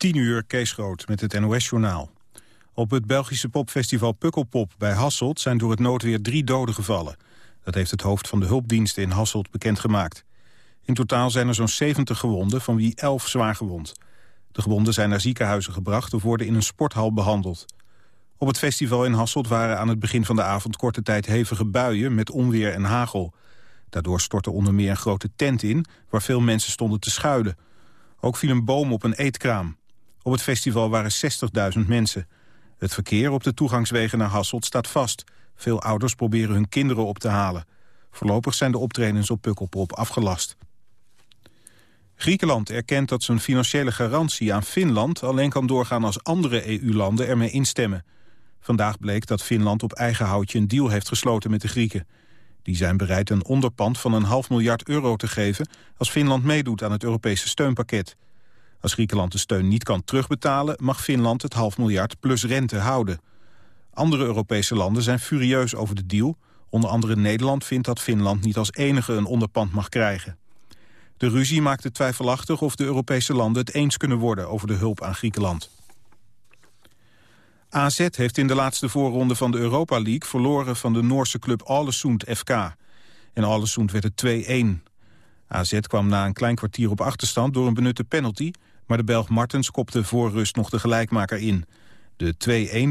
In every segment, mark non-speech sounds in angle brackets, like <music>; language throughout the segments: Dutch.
10 uur, Kees Groot, met het NOS-journaal. Op het Belgische popfestival Pukkelpop bij Hasselt zijn door het noodweer drie doden gevallen. Dat heeft het hoofd van de hulpdiensten in Hasselt bekendgemaakt. In totaal zijn er zo'n 70 gewonden, van wie 11 zwaar gewond. De gewonden zijn naar ziekenhuizen gebracht of worden in een sporthal behandeld. Op het festival in Hasselt waren aan het begin van de avond korte tijd hevige buien met onweer en hagel. Daardoor stortte onder meer een grote tent in waar veel mensen stonden te schuilen. Ook viel een boom op een eetkraam. Op het festival waren 60.000 mensen. Het verkeer op de toegangswegen naar Hasselt staat vast. Veel ouders proberen hun kinderen op te halen. Voorlopig zijn de optredens op Pukkelpop afgelast. Griekenland erkent dat zijn financiële garantie aan Finland... alleen kan doorgaan als andere EU-landen ermee instemmen. Vandaag bleek dat Finland op eigen houtje een deal heeft gesloten met de Grieken. Die zijn bereid een onderpand van een half miljard euro te geven... als Finland meedoet aan het Europese steunpakket. Als Griekenland de steun niet kan terugbetalen... mag Finland het half miljard plus rente houden. Andere Europese landen zijn furieus over de deal. Onder andere Nederland vindt dat Finland niet als enige een onderpand mag krijgen. De ruzie maakt het twijfelachtig of de Europese landen het eens kunnen worden over de hulp aan Griekenland. AZ heeft in de laatste voorronde van de Europa League verloren van de Noorse club Alesund FK. In Alesund werd het 2-1. AZ kwam na een klein kwartier op achterstand door een benutte penalty... maar de Belg Martens kopte voor rust nog de gelijkmaker in. De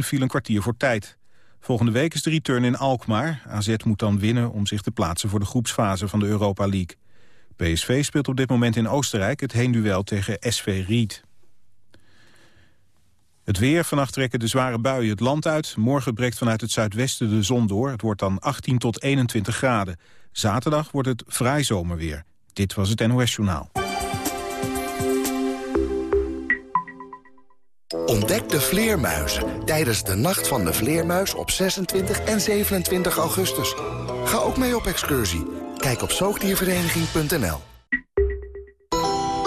2-1 viel een kwartier voor tijd. Volgende week is de return in Alkmaar. AZ moet dan winnen om zich te plaatsen voor de groepsfase van de Europa League. PSV speelt op dit moment in Oostenrijk het heenduel tegen SV Ried. Het weer, vannacht trekken de zware buien het land uit. Morgen breekt vanuit het zuidwesten de zon door. Het wordt dan 18 tot 21 graden. Zaterdag wordt het vrij zomerweer. Dit was het NOS Journaal. Ontdek de vleermuizen tijdens de Nacht van de Vleermuis op 26 en 27 augustus. Ga ook mee op excursie. Kijk op zoogdiervereniging.nl.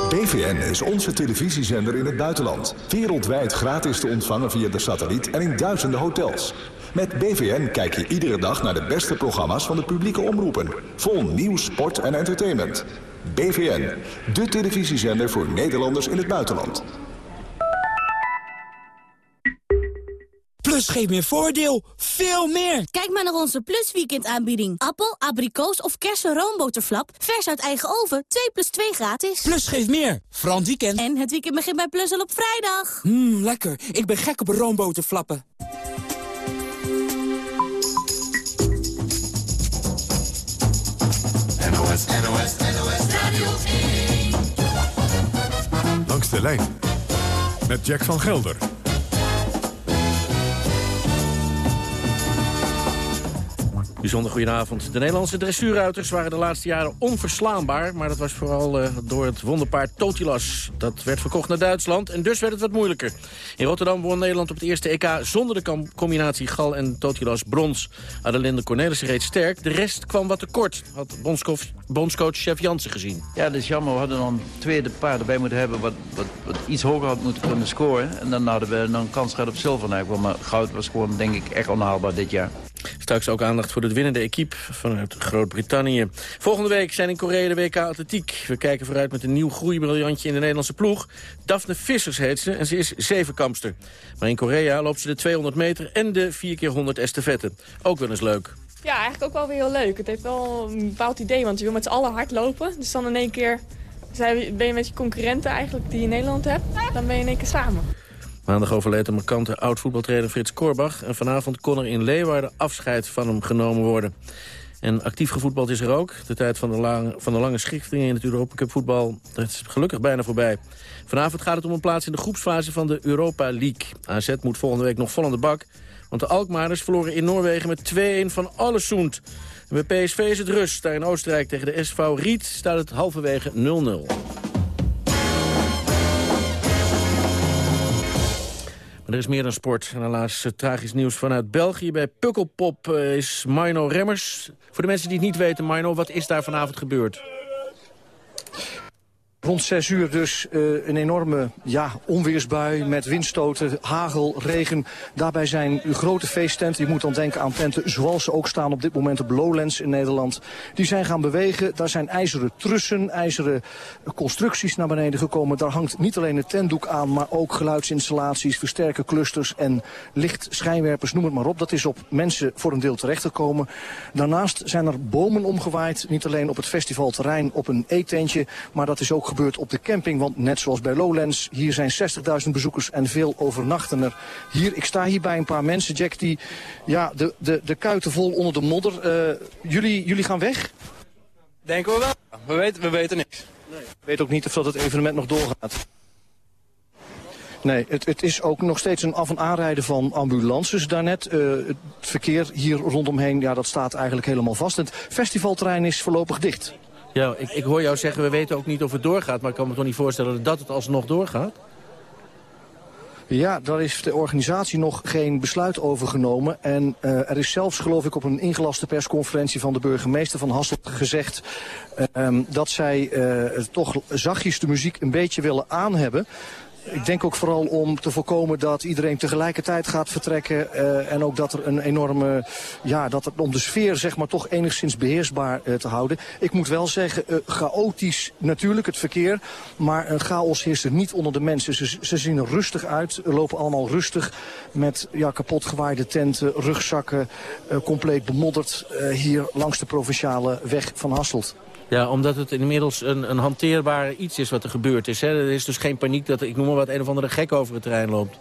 BVN is onze televisiezender in het buitenland. Wereldwijd gratis te ontvangen via de satelliet en in duizenden hotels. Met BVN kijk je iedere dag naar de beste programma's van de publieke omroepen. Vol nieuws, sport en entertainment. BVN, de televisiezender voor Nederlanders in het buitenland. Plus geeft meer voordeel. Veel meer. Kijk maar naar onze Plus Weekend aanbieding. Appel, abrikoos of kersen roomboterflap. Vers uit eigen oven. 2 plus 2 gratis. Plus geeft meer. Frans weekend. En het weekend begint bij Plus al op vrijdag. Mmm, lekker. Ik ben gek op roomboterflappen. NOS, NOS, NOS Radio 1. Langs de lijn. Met Jack van Gelder. Bijzonder goedenavond. De Nederlandse dressuurruiters waren de laatste jaren onverslaanbaar... maar dat was vooral uh, door het wonderpaard Totilas. Dat werd verkocht naar Duitsland en dus werd het wat moeilijker. In Rotterdam won Nederland op het eerste EK zonder de combinatie Gal en Totilas brons. Adelinde Cornelissen reed sterk, de rest kwam wat tekort... had bondscoach, Chef Jansen gezien. Ja, dat is jammer. We hadden dan tweede paard erbij moeten hebben... Wat, wat, iets hoger had moeten kunnen scoren. En dan hadden we dan kans gehad op zilver. Maar goud was gewoon, denk ik, echt onhaalbaar dit jaar. Straks ook aandacht voor de winnende equipe vanuit Groot-Brittannië. Volgende week zijn in Korea de WK Atletiek. We kijken vooruit met een nieuw groeibriljantje in de Nederlandse ploeg. Daphne Vissers heet ze en ze is zevenkampster. Maar in Korea loopt ze de 200 meter en de 4x100 estafette. Ook wel eens leuk. Ja, eigenlijk ook wel weer heel leuk. Het heeft wel een bepaald idee, want je wil met z'n allen hard lopen. Dus dan in één keer ben je met je concurrenten eigenlijk die je in Nederland hebt. Dan ben je in één keer samen. Maandag overleed de markante oud-voetbaltrainer Frits Korbach... en vanavond kon er in Leeuwarden afscheid van hem genomen worden. En actief gevoetbald is er ook. De tijd van de, lang, van de lange schichtingen in het Europa Cup voetbal... dat is gelukkig bijna voorbij. Vanavond gaat het om een plaats in de groepsfase van de Europa League. AZ moet volgende week nog vol aan de bak... want de Alkmaarders verloren in Noorwegen met 2-1 van Allesund. En bij PSV is het rust. Daar in Oostenrijk tegen de SV Riet staat het halverwege 0-0. Er is meer dan sport. En helaas uh, tragisch nieuws vanuit België. Bij Pukkelpop uh, is Mino Remmers. Voor de mensen die het niet weten, Mino, wat is daar vanavond gebeurd? Rond 6 uur dus uh, een enorme ja, onweersbui met windstoten, hagel, regen. Daarbij zijn grote feesttenten. Je moet dan denken aan tenten zoals ze ook staan op dit moment op Lowlands in Nederland. Die zijn gaan bewegen. Daar zijn ijzeren trussen, ijzeren constructies naar beneden gekomen. Daar hangt niet alleen het tentdoek aan, maar ook geluidsinstallaties, versterkerclusters en lichtschijnwerpers, noem het maar op. Dat is op mensen voor een deel terechtgekomen. Daarnaast zijn er bomen omgewaaid. Niet alleen op het festivalterrein op een eetentje, maar dat is ook gebeurt op de camping. Want net zoals bij Lowlands, hier zijn 60.000 bezoekers en veel overnachten er. Hier, ik sta hier bij een paar mensen, Jack, die ja, de, de, de kuiten vol onder de modder. Uh, jullie, jullie gaan weg? Denken we wel. We weten, we weten niks. Nee. Ik weet ook niet of dat het evenement nog doorgaat. Nee, het, het, is ook nog steeds een af- en aanrijden van ambulances daarnet. Uh, het verkeer hier rondomheen, ja, dat staat eigenlijk helemaal vast. Het festivalterrein is voorlopig dicht. Ja, ik, ik hoor jou zeggen, we weten ook niet of het doorgaat. Maar ik kan me toch niet voorstellen dat het alsnog doorgaat? Ja, daar is de organisatie nog geen besluit over genomen. En uh, er is zelfs, geloof ik, op een ingelaste persconferentie van de burgemeester van Hasselt gezegd... Uh, dat zij uh, toch zachtjes de muziek een beetje willen aanhebben. Ik denk ook vooral om te voorkomen dat iedereen tegelijkertijd gaat vertrekken. Uh, en ook dat er een enorme, ja, dat het om de sfeer zeg maar toch enigszins beheersbaar uh, te houden. Ik moet wel zeggen, uh, chaotisch natuurlijk het verkeer. Maar een chaos heerst er niet onder de mensen. Ze, ze zien er rustig uit, lopen allemaal rustig met ja, tenten, rugzakken, compleet bemodderd hier langs de provinciale weg van Hasselt. Ja, omdat het inmiddels een, een hanteerbaar iets is wat er gebeurd is. Hè? Er is dus geen paniek dat, ik noem maar wat, een of andere gek over het terrein loopt.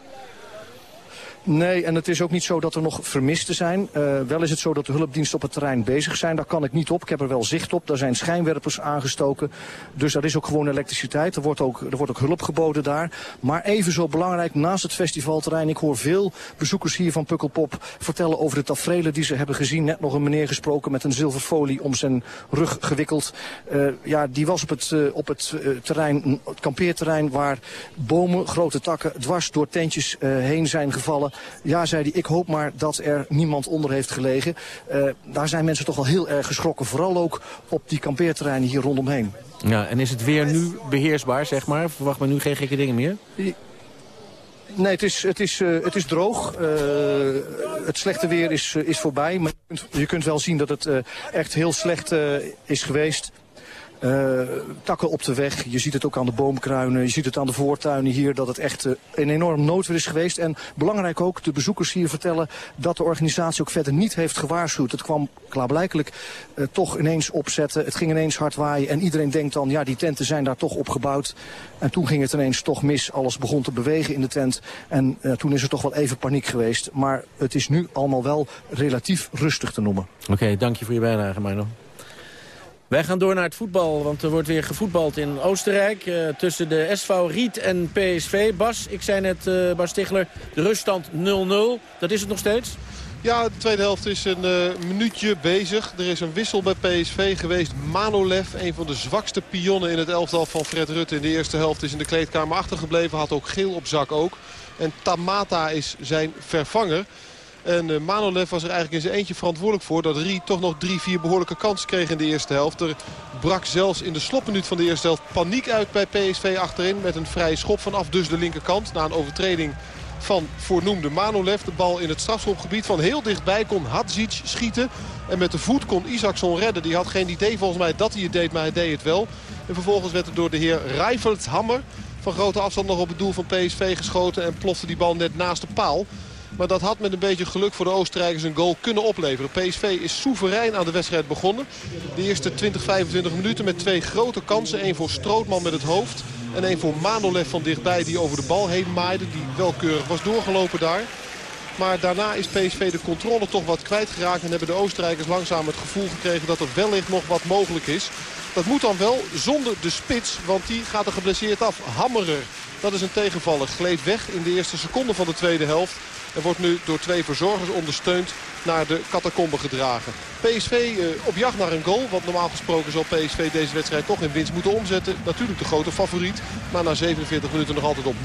Nee, en het is ook niet zo dat er nog vermisten zijn. Uh, wel is het zo dat de hulpdiensten op het terrein bezig zijn. Daar kan ik niet op. Ik heb er wel zicht op. Daar zijn schijnwerpers aangestoken. Dus er is ook gewoon elektriciteit. Er wordt ook, er wordt ook hulp geboden daar. Maar even zo belangrijk, naast het festivalterrein... ik hoor veel bezoekers hier van Pukkelpop vertellen over de tafereelen die ze hebben gezien. Net nog een meneer gesproken met een zilverfolie om zijn rug gewikkeld. Uh, ja, die was op het, uh, op het terrein, het kampeerterrein... waar bomen, grote takken, dwars door tentjes heen zijn gevallen. Ja, zei hij, ik hoop maar dat er niemand onder heeft gelegen. Uh, daar zijn mensen toch wel heel erg geschrokken. Vooral ook op die kampeerterreinen hier rondomheen. Ja, en is het weer nu beheersbaar, zeg maar? Verwacht men nu geen gekke dingen meer? Nee, het is, het is, uh, het is droog. Uh, het slechte weer is, uh, is voorbij. Maar je kunt, je kunt wel zien dat het echt heel slecht is geweest. Uh, takken op de weg. Je ziet het ook aan de boomkruinen. Je ziet het aan de voortuinen hier dat het echt uh, een enorm noodweer is geweest. En belangrijk ook, de bezoekers hier vertellen dat de organisatie ook verder niet heeft gewaarschuwd. Het kwam klaarblijkelijk uh, toch ineens opzetten. Het ging ineens hard waaien. En iedereen denkt dan, ja die tenten zijn daar toch opgebouwd. En toen ging het ineens toch mis. Alles begon te bewegen in de tent. En toen is er toch wel even paniek geweest. Maar het is nu allemaal wel relatief rustig te noemen. Oké, okay, dank je voor je bijdrage, Mino. Wij gaan door naar het voetbal, want er wordt weer gevoetbald in Oostenrijk... Uh, tussen de SV Riet en PSV. Bas, ik zei net, uh, Bas Stigler, de ruststand 0-0. Dat is het nog steeds? Ja, de tweede helft is een uh, minuutje bezig. Er is een wissel bij PSV geweest. Manolev, een van de zwakste pionnen in het elftal van Fred Rutte in de eerste helft... is in de kleedkamer achtergebleven, had ook geel op zak ook. En Tamata is zijn vervanger. En uh, Manolev was er eigenlijk in zijn eentje verantwoordelijk voor... dat Rie toch nog drie, vier behoorlijke kansen kreeg in de eerste helft. Er brak zelfs in de slotminuut van de eerste helft paniek uit bij PSV achterin... met een vrije schop vanaf dus de linkerkant na een overtreding van voornoemde Manolev. De bal in het strafschopgebied van heel dichtbij kon Hadzic schieten. En met de voet kon Isaacson redden. Die had geen idee volgens mij dat hij het deed, maar hij deed het wel. En vervolgens werd er door de heer Rijfeldshammer van grote afstand nog op het doel van PSV geschoten... en plofte die bal net naast de paal. Maar dat had met een beetje geluk voor de Oostenrijkers een goal kunnen opleveren. PSV is soeverein aan de wedstrijd begonnen. De eerste 20, 25 minuten met twee grote kansen. Eén voor Strootman met het hoofd. En één voor Manolev van dichtbij die over de bal heen maaide. Die welkeurig was doorgelopen daar. Maar daarna is PSV de controle toch wat kwijtgeraakt. En hebben de Oostenrijkers langzaam het gevoel gekregen dat er wellicht nog wat mogelijk is. Dat moet dan wel zonder de spits, want die gaat er geblesseerd af. Hammerer, dat is een tegenvaller. Gleed weg in de eerste seconde van de tweede helft. En wordt nu door twee verzorgers ondersteund naar de catacombe gedragen. PSV uh, op jacht naar een goal. Want normaal gesproken zal PSV deze wedstrijd toch in winst moeten omzetten. Natuurlijk de grote favoriet. Maar na 47 minuten nog altijd op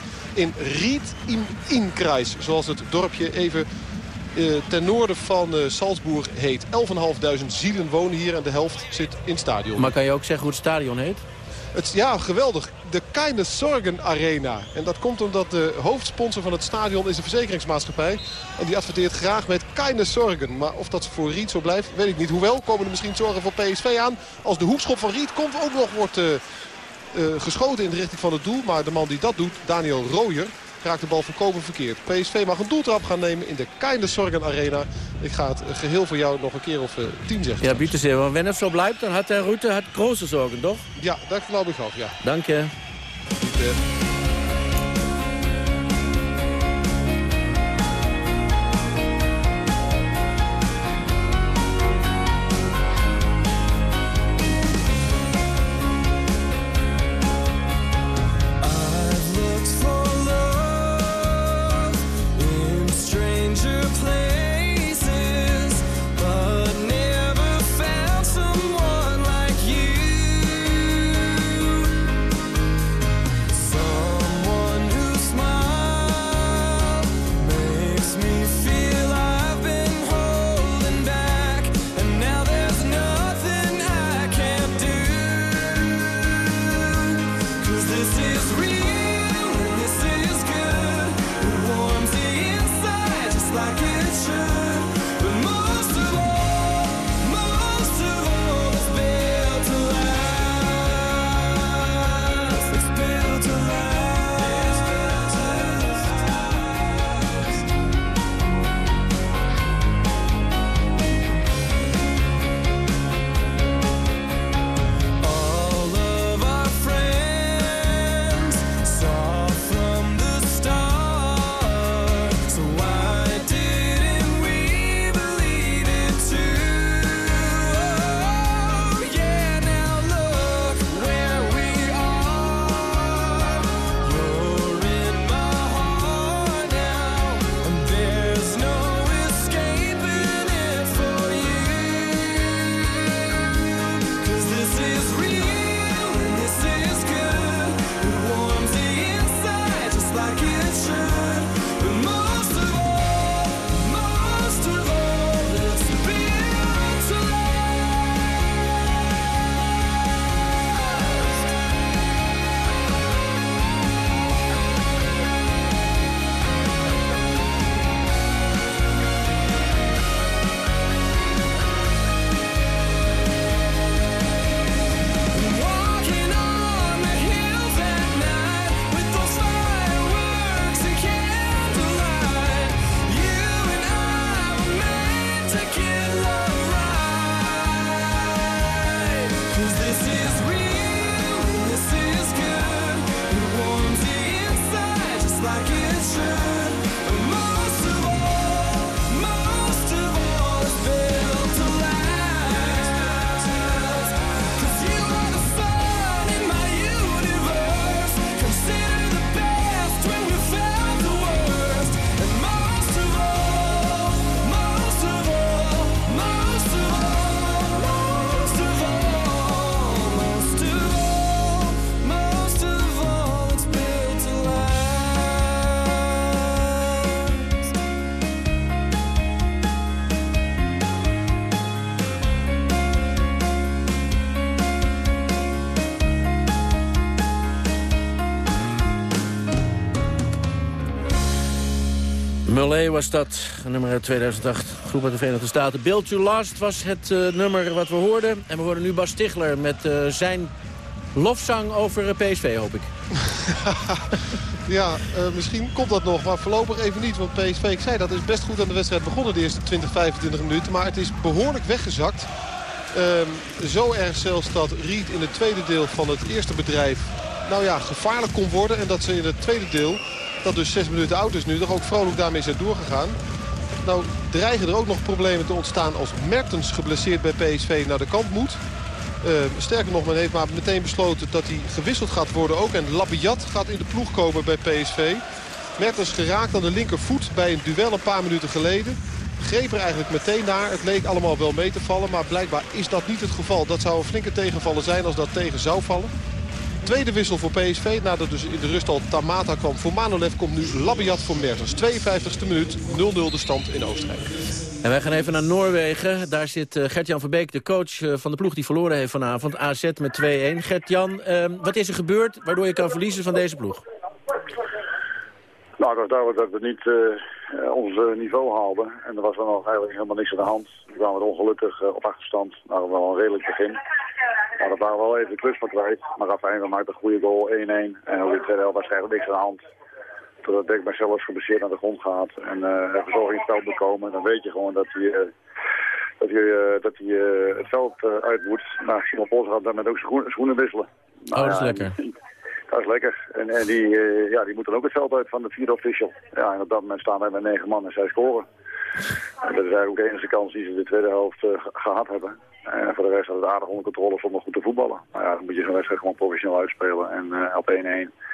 0-0 in Ried im Inkreis. Zoals het dorpje even uh, ten noorden van uh, Salzburg heet. 11.500 zielen wonen hier en de helft zit in het stadion. Maar kan je ook zeggen hoe het stadion heet? Het, ja, geweldig. De Keine Sorgen Arena. En dat komt omdat de hoofdsponsor van het stadion is een verzekeringsmaatschappij. En die adverteert graag met Keine Sorgen. Maar of dat voor Riet zo blijft, weet ik niet. Hoewel, komen er misschien zorgen voor PSV aan. Als de hoekschop van Riet komt, ook nog wordt uh, uh, geschoten in de richting van het doel. Maar de man die dat doet, Daniel Rooyer, raakt de bal volkomen verkeerd. PSV mag een doeltrap gaan nemen in de Keine Sorgen Arena. Ik ga het geheel voor jou nog een keer of uh, tien zeggen. Ja, bitte sehr. Want wenn het zo blijft, dan had de Rutte had grote zorgen, toch? Ja, dat geloof ik ook, ja. Dank je. Bitte. Mullet was dat, nummer uit 2008, groep uit de Verenigde Staten. Build to Last was het uh, nummer wat we hoorden. En we horen nu Bas Stigler met uh, zijn lofzang over uh, PSV, hoop ik. <laughs> ja, misschien komt dat nog, maar voorlopig even niet. Want PSV, ik zei dat, is best goed aan de wedstrijd begonnen de eerste 20, 25 minuten. Maar het is behoorlijk weggezakt. Ehm, zo erg zelfs dat Riet in het tweede deel van het eerste bedrijf... nou ja, gevaarlijk kon worden. En dat ze in het tweede deel dat dus zes minuten oud is nu, toch ook vrolijk daarmee zijn doorgegaan. Nou dreigen er ook nog problemen te ontstaan als Mertens geblesseerd bij PSV naar de kant moet. Uh, sterker nog, men heeft maar meteen besloten dat hij gewisseld gaat worden ook. En Labiat gaat in de ploeg komen bij PSV. Mertens geraakt aan de linkervoet bij een duel een paar minuten geleden. Greep er eigenlijk meteen naar. Het leek allemaal wel mee te vallen, maar blijkbaar is dat niet het geval. Dat zou een flinke tegenvallen zijn als dat tegen zou vallen. Tweede wissel voor PSV. Nadat dus in de rust al Tamata kwam voor Manolev. Komt nu Labiat voor Mertens. 52e minuut. 0-0 de stand in Oostenrijk. En wij gaan even naar Noorwegen. Daar zit uh, Gert-Jan Verbeek, de coach uh, van de ploeg die verloren heeft vanavond. AZ met 2-1. Gert-Jan, uh, wat is er gebeurd waardoor je kan verliezen van deze ploeg? Nou, het was duidelijk dat we niet uh, ons niveau haalden. En er was dan nog eigenlijk helemaal niks aan de hand. We kwamen ongelukkig op achterstand. Nou, wel een redelijk begin. Maar dat waren wel even de klus van kwijt. Maar Rafael maakte een goede goal, 1-1. En op de tweede helft was eigenlijk niks aan de hand. Totdat bij zelfs gebaseerd naar de grond gaat en uh, verzorging in het veld bekomen. Dan weet je gewoon dat hij, uh, dat hij, uh, dat hij het veld uit moet. Maar Simon Pols gaat daarmee ook zijn schoenen wisselen. oh, dat is ja, lekker. Dat is lekker. En, en die, ja, die moet dan ook het veld uit van de vierde official. Ja, en op dat moment staan wij met negen man en zij scoren. En dat is eigenlijk ook de enige kans die ze in de tweede helft gehad hebben. En voor de rest had het aardig onder controle zonder goed te voetballen. Maar ja, dan moet je zo'n wedstrijd gewoon professioneel uitspelen en op 1-1.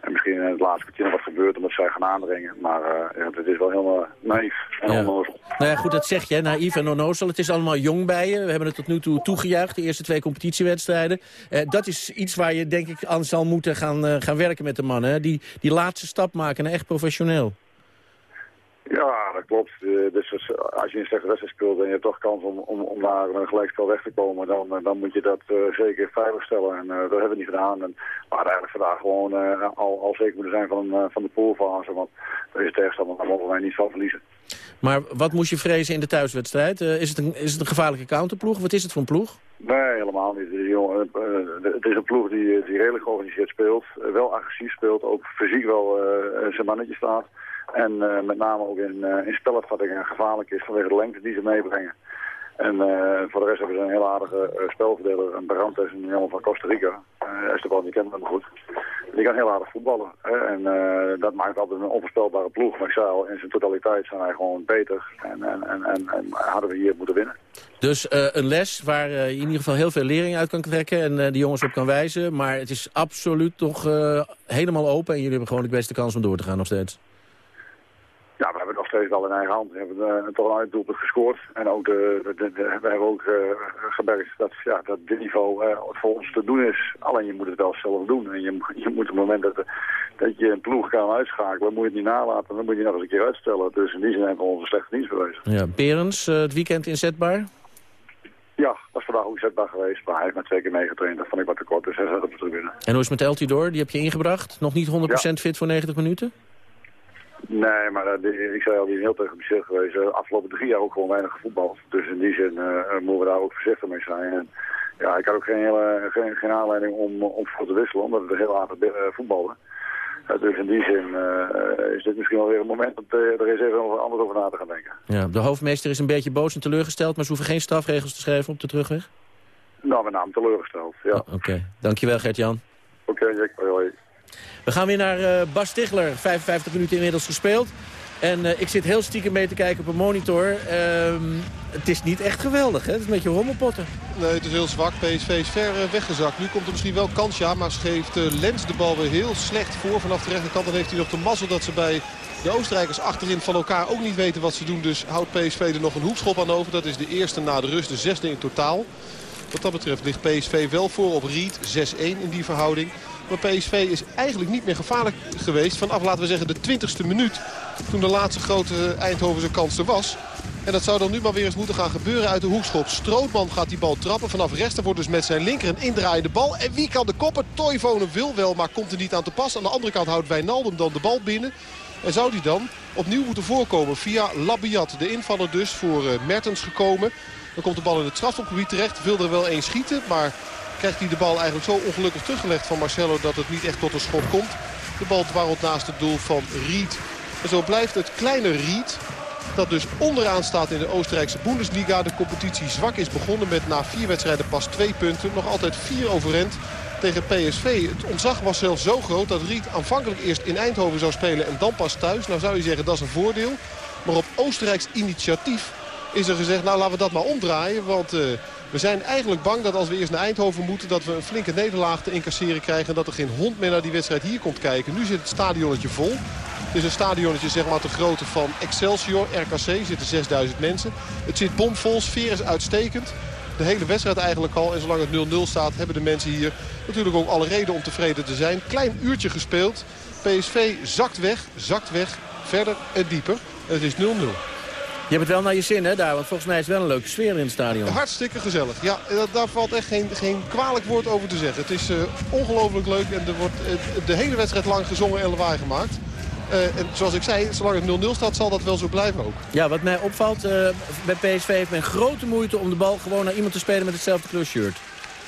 En misschien in het laatste kwartier nog wat gebeurt omdat zij gaan aandringen. Maar uh, ja, het is wel heel naïef en ja. onnozel. Nou ja, goed, dat zeg je, naïef en onnozel. Het is allemaal jong bij je. We hebben het tot nu toe toegejuicht, de eerste twee competitiewedstrijden. Uh, dat is iets waar je denk ik aan zal moeten gaan, uh, gaan werken met de mannen. Die, die laatste stap maken naar echt professioneel. Ja, dat klopt. Dus als je een slechte wedstrijd speelt en je hebt toch kans om, om, om naar een gelijkspel weg te komen, dan, dan moet je dat uh, zeker veilig stellen. En uh, dat hebben we niet gedaan. En we hadden eigenlijk vandaag gewoon uh, al, al zeker moeten zijn van, van de poolfase. Want deze tegenstander daar mogen wij niet van verliezen. Maar wat moest je vrezen in de thuiswedstrijd? is, het een, is het een gevaarlijke counterploeg? Wat is het voor een ploeg? Nee, helemaal niet. Het is een ploeg die, die redelijk georganiseerd speelt. Wel agressief speelt. Ook fysiek wel zijn mannetje staat. En uh, met name ook in, uh, in spelopvatting gevaarlijk is vanwege de lengte die ze meebrengen. En uh, voor de rest hebben ze een heel aardige spelverdeler, een Barantes, een jongen van Costa Rica. Esteban, die kent hem goed. Die kan heel aardig voetballen. Hè? En dat maakt altijd een onvoorspelbare ploeg. Maar ik zei al, in zijn totaliteit zijn wij gewoon beter. En, en, en, en, en hadden we hier moeten winnen. Dus een les waar je in ieder geval heel veel lering uit kan trekken en de jongens op kan wijzen. Maar het is absoluut toch helemaal open en jullie hebben gewoon de beste kans om door te gaan nog steeds. Ja, we hebben nog steeds wel in eigen hand. We hebben uh, toch een uitdoelpunt gescoord. En ook de, de, de, we hebben ook uh, gemerkt dat, ja, dat dit niveau uh, voor ons te doen is. Alleen je moet het wel zelf doen. En je, <laughs> je moet op het moment dat, dat je een ploeg kan uitschakelen, moet je het niet nalaten. Dan moet je nog eens een keer uitstellen. Dus in die zin hebben we onze slechte dienst bewezen. Ja, Berens, het weekend inzetbaar? Ja, dat is vandaag ook zetbaar geweest. Maar hij heeft maar twee keer meegetraind. Dat vond ik wat te kort. Dus hij zat op de tribune. En hoe is het met Eltidoor? Die heb je ingebracht. Nog niet 100% ja. fit voor 90 minuten? Nee, maar uh, ik zei al, die is heel tegen geblesseerd geweest. De afgelopen drie jaar ook gewoon weinig gevoetbald. Dus in die zin uh, moeten we daar ook voorzichtig mee zijn. En, ja, ik had ook geen, hele, geen, geen aanleiding om, om voor te wisselen, omdat we heel aardig voetballen. dus in die zin is dit misschien wel weer een moment om er eens even anders over na te gaan denken. Ja, de hoofdmeester is een beetje boos en teleurgesteld, maar ze hoeven geen strafregels te schrijven op de terugweg? Nou, met name teleurgesteld, ja. Oh, Oké, dankjewel Gert-Jan. Oké, okay, Jack, hoi. We gaan weer naar uh, Bas Stigler. 55 minuten inmiddels gespeeld. En uh, ik zit heel stiekem mee te kijken op een monitor. Uh, het is niet echt geweldig, hè? Het is een beetje rommelpotten. Nee, het is heel zwak. PSV is ver uh, weggezakt. Nu komt er misschien wel kans, ja. Maar geeft Lens de bal weer heel slecht voor vanaf de rechterkant. Dan heeft hij nog de mazzel dat ze bij de Oostenrijkers achterin van elkaar ook niet weten wat ze doen. Dus houdt PSV er nog een hoekschop aan over. Dat is de eerste na de rust, de zesde in totaal. Wat dat betreft ligt PSV wel voor op Ried. 6-1 in die verhouding. Maar PSV is eigenlijk niet meer gevaarlijk geweest vanaf, laten we zeggen, de 20ste minuut. Toen de laatste grote Eindhovense kans er was. En dat zou dan nu maar weer eens moeten gaan gebeuren uit de hoekschop. Strootman gaat die bal trappen. Vanaf rechts wordt dus met zijn linker een indraaiende bal. En wie kan de koppen? Toivonen wil wel, maar komt er niet aan te pas. Aan de andere kant houdt Wijnaldum dan de bal binnen. En zou die dan opnieuw moeten voorkomen via Labiat. De invaller dus voor Mertens gekomen. Dan komt de bal in het strafschopgebied terecht. Wil er wel één schieten, maar krijgt hij de bal eigenlijk zo ongelukkig teruggelegd van Marcelo... dat het niet echt tot een schot komt. De bal dwarrelt naast het doel van Ried. En zo blijft het kleine Ried, dat dus onderaan staat in de Oostenrijkse Bundesliga. De competitie zwak is begonnen met na vier wedstrijden pas twee punten. Nog altijd vier overend tegen PSV. Het ontzag was zelfs zo groot dat Ried aanvankelijk eerst in Eindhoven zou spelen en dan pas thuis. Nou zou je zeggen dat is een voordeel. Maar op Oostenrijks initiatief is er gezegd, nou laten we dat maar omdraaien. Want uh, we zijn eigenlijk bang dat als we eerst naar Eindhoven moeten... dat we een flinke nederlaag te incasseren krijgen... en dat er geen hond meer naar die wedstrijd hier komt kijken. Nu zit het stadionnetje vol. Het is een stadionnetje zeg maar, te grootte van Excelsior, RKC. Zitten 6000 mensen. Het zit bomvol, sfeer is uitstekend. De hele wedstrijd eigenlijk al. En zolang het 0-0 staat hebben de mensen hier natuurlijk ook alle reden om tevreden te zijn. Klein uurtje gespeeld. PSV zakt weg, zakt weg, verder en dieper. En het is 0-0. Je hebt het wel naar je zin, hè, daar? Want volgens mij is het wel een leuke sfeer in het stadion. Hartstikke gezellig. Ja, daar valt echt geen, geen kwalijk woord over te zeggen. Het is uh, ongelooflijk leuk en er wordt de hele wedstrijd lang gezongen en lawaai gemaakt. en zoals ik zei, zolang het 0-0 staat, zal dat wel zo blijven ook. Ja, wat mij opvalt, bij PSV heeft men grote moeite om de bal gewoon naar iemand te spelen met hetzelfde kleurshirt.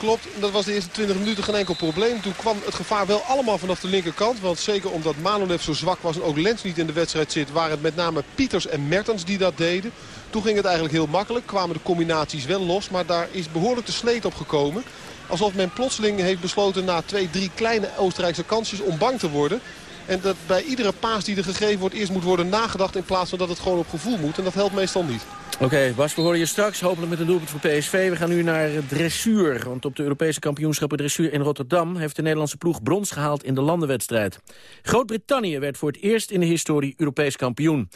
Klopt, dat was de eerste 20 minuten geen enkel probleem. Toen kwam het gevaar wel allemaal vanaf de linkerkant. Want zeker omdat Manolev zo zwak was en ook Lens niet in de wedstrijd zit... waren het met name Pieters en Mertens die dat deden. Toen ging het eigenlijk heel makkelijk. Kwamen de combinaties wel los. Maar daar is behoorlijk de sleet op gekomen. Alsof men plotseling heeft besloten na twee, drie kleine Oostenrijkse kansjes om bang te worden. En dat bij iedere paas die er gegeven wordt eerst moet worden nagedacht... in plaats van dat het gewoon op gevoel moet. En dat helpt meestal niet. Oké, Bas, we horen je straks. Hopelijk met een doelpunt voor PSV. We gaan nu naar dressuur. Want op de Europese kampioenschappen dressuur in Rotterdam... heeft de Nederlandse ploeg brons gehaald in de landenwedstrijd. Groot-Brittannië werd voor het eerst in de historie Europees kampioen.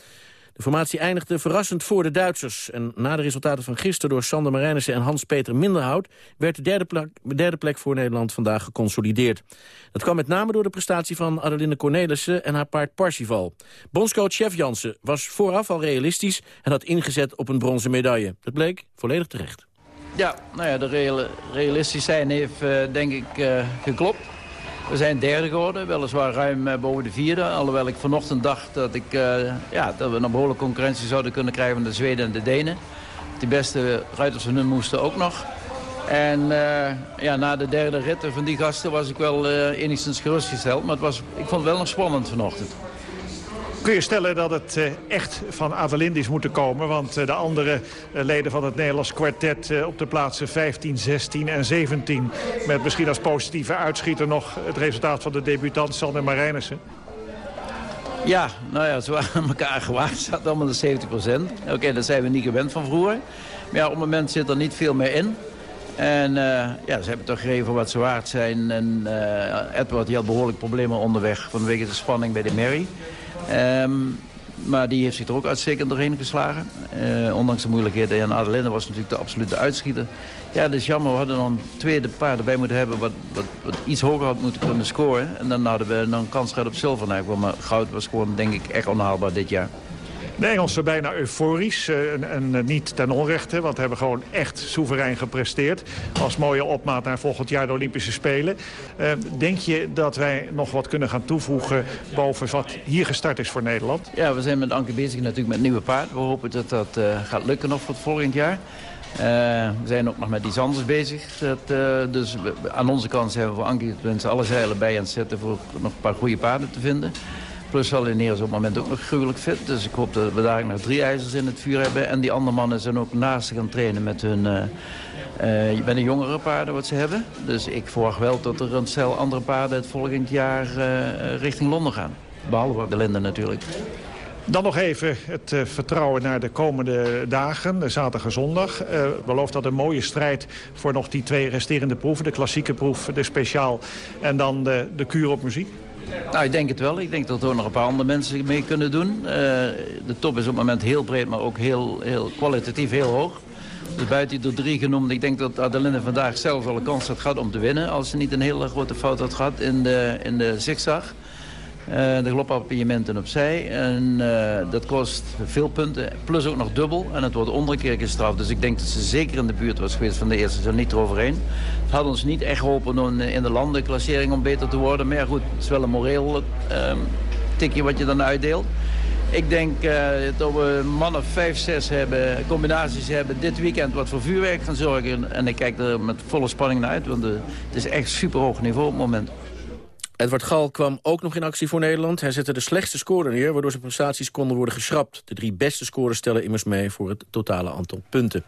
De formatie eindigde verrassend voor de Duitsers. En na de resultaten van gisteren door Sander Marijnissen en Hans-Peter Minderhout... werd de derde plek, derde plek voor Nederland vandaag geconsolideerd. Dat kwam met name door de prestatie van Adeline Cornelissen en haar paard Parsifal. Bondscoach Chef Jansen was vooraf al realistisch... en had ingezet op een bronzen medaille. Dat bleek volledig terecht. Ja, nou ja, de realistisch zijn heeft uh, denk ik uh, geklopt. We zijn derde geworden, weliswaar ruim eh, boven de vierde. Alhoewel ik vanochtend dacht dat, ik, uh, ja, dat we een behoorlijke concurrentie zouden kunnen krijgen van de Zweden en de Denen. De beste ruiters van hun moesten ook nog. En uh, ja, na de derde rit van die gasten was ik wel enigszins gerustgesteld. Maar het was, ik vond het wel nog spannend vanochtend. Kun je stellen dat het eh, echt van Adelinde is moeten komen? Want eh, de andere eh, leden van het Nederlands kwartet op de plaatsen 15, 16 en 17... met misschien als positieve uitschieter nog het resultaat van de debutant Sander Marijnissen. Ja, nou ja, ze waren <laughs> elkaar gewaagd. Ze hadden allemaal de 70 procent. Oké, dat zijn we niet gewend van vroeger. Maar ja, op het moment zit er niet veel meer in. En ja, ze hebben toch gegeven wat ze waard zijn. En Edward die had behoorlijk problemen onderweg vanwege de spanning bij de Mary. Um, maar die heeft zich er ook uitstekend doorheen geslagen. Uh, ondanks de moeilijkheden. En Adelinde was natuurlijk de absolute uitschieter. Ja, dat is jammer. We hadden dan een tweede paard erbij moeten hebben... Wat, wat, iets hoger had moeten kunnen scoren. En dan hadden we dan kans gehad op zilver. Maar goud was gewoon, denk ik, echt onhaalbaar dit jaar. De Engelsen bijna euforisch. Eh, en, eh, niet ten onrechte, want hebben gewoon echt soeverein gepresteerd. Als mooie opmaat naar volgend jaar de Olympische Spelen. Uh, denk je dat wij nog wat kunnen gaan toevoegen boven wat hier gestart is voor Nederland? Ja, we zijn met Anke bezig natuurlijk met nieuwe paard. We hopen dat dat gaat lukken nog voor het volgend jaar. We zijn ook nog met iets anders bezig. Dat, dus aan onze kant zijn we voor Anke alle zeilen bij aan het zetten... voor nog een paar goede paarden te vinden. Plus Alineer is op het moment ook nog gruwelijk fit. Dus ik hoop dat we daar nog drie ijzers in het vuur hebben. En die andere mannen zijn ook naast gaan trainen met hun... Uh, uh, met de jongere paarden wat ze hebben. Dus ik verwacht wel dat er een stel andere paarden het volgend jaar uh, richting Londen gaan. Behalve de Linden natuurlijk. Dan nog even het vertrouwen naar de komende dagen, zaterdag en zondag. Uh, belooft dat een mooie strijd voor nog die twee resterende proeven. De klassieke proef, de speciaal en dan de, de kuur op muziek. Nou, ik denk het wel. Ik denk dat er nog een paar andere mensen mee kunnen doen. Uh, de top is op het moment heel breed, maar ook heel, heel kwalitatief heel hoog. Dus buiten die door drie genoemd. Ik denk dat Adeline vandaag zelf wel een kans had gehad om te winnen. Als ze niet een hele grote fout had gehad in de, in de zigzag. Uh, de glopappiëmenten opzij. En uh, dat kost veel punten. Plus ook nog dubbel. En het wordt onderkeer gestraft. Dus ik denk dat ze zeker in de buurt was geweest van de eerste. Zo niet eroverheen. Het had ons niet echt geholpen om in de landenklassering om beter te worden. Maar goed, het is wel een moreel uh, tikje wat je dan uitdeelt. Ik denk uh, dat we mannen 5, 6 hebben, combinaties hebben, dit weekend wat voor vuurwerk gaan zorgen. En ik kijk er met volle spanning naar uit, want het is echt super hoog niveau op het moment. Edward Gal kwam ook nog in actie voor Nederland. Hij zette de slechtste score neer, waardoor zijn prestaties konden worden geschrapt. De drie beste scores stellen immers mee voor het totale aantal punten.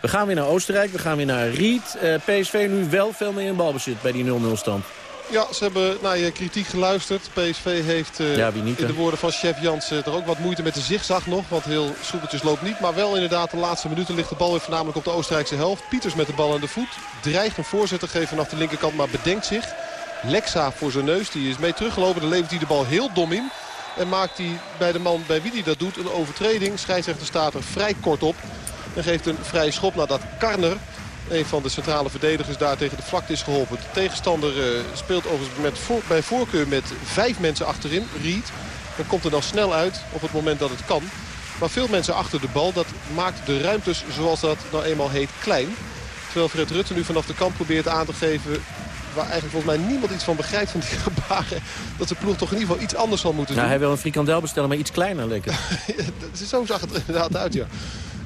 We gaan weer naar Oostenrijk, we gaan weer naar Riet. Uh, PSV nu wel veel meer in balbezit bij die 0-0 stand. Ja, ze hebben naar je kritiek geluisterd. PSV heeft uh, ja, niet, in de woorden van chef Jansen er ook wat moeite met de zigzag nog. Want heel soepeltjes loopt niet. Maar wel inderdaad de laatste minuten ligt de bal weer voornamelijk op de Oostenrijkse helft. Pieters met de bal aan de voet. Dreigt een voorzet te geven vanaf de linkerkant, maar bedenkt zich. Lexa voor zijn neus. Die is mee teruggelopen. Dan levert hij de bal heel dom in. En maakt hij bij de man bij wie hij dat doet een overtreding. Scheidsrechter staat er vrij kort op. En geeft een vrije schop nadat Karner, een van de centrale verdedigers, daar tegen de vlakte is geholpen. De tegenstander uh, speelt overigens met bij voorkeur met vijf mensen achterin. Riet. Dan komt er dan snel uit op het moment dat het kan. Maar veel mensen achter de bal. Dat maakt de ruimtes, zoals dat nou eenmaal heet, klein. Terwijl Fred Rutte nu vanaf de kant probeert aan te geven waar eigenlijk volgens mij niemand iets van begrijpt van die <laughs> gebaren... dat de ploeg toch in ieder geval iets anders zal moeten nou, doen. Hij wil een frikandel bestellen, maar iets kleiner lekker. <laughs> Zo zag het er inderdaad uit, ja.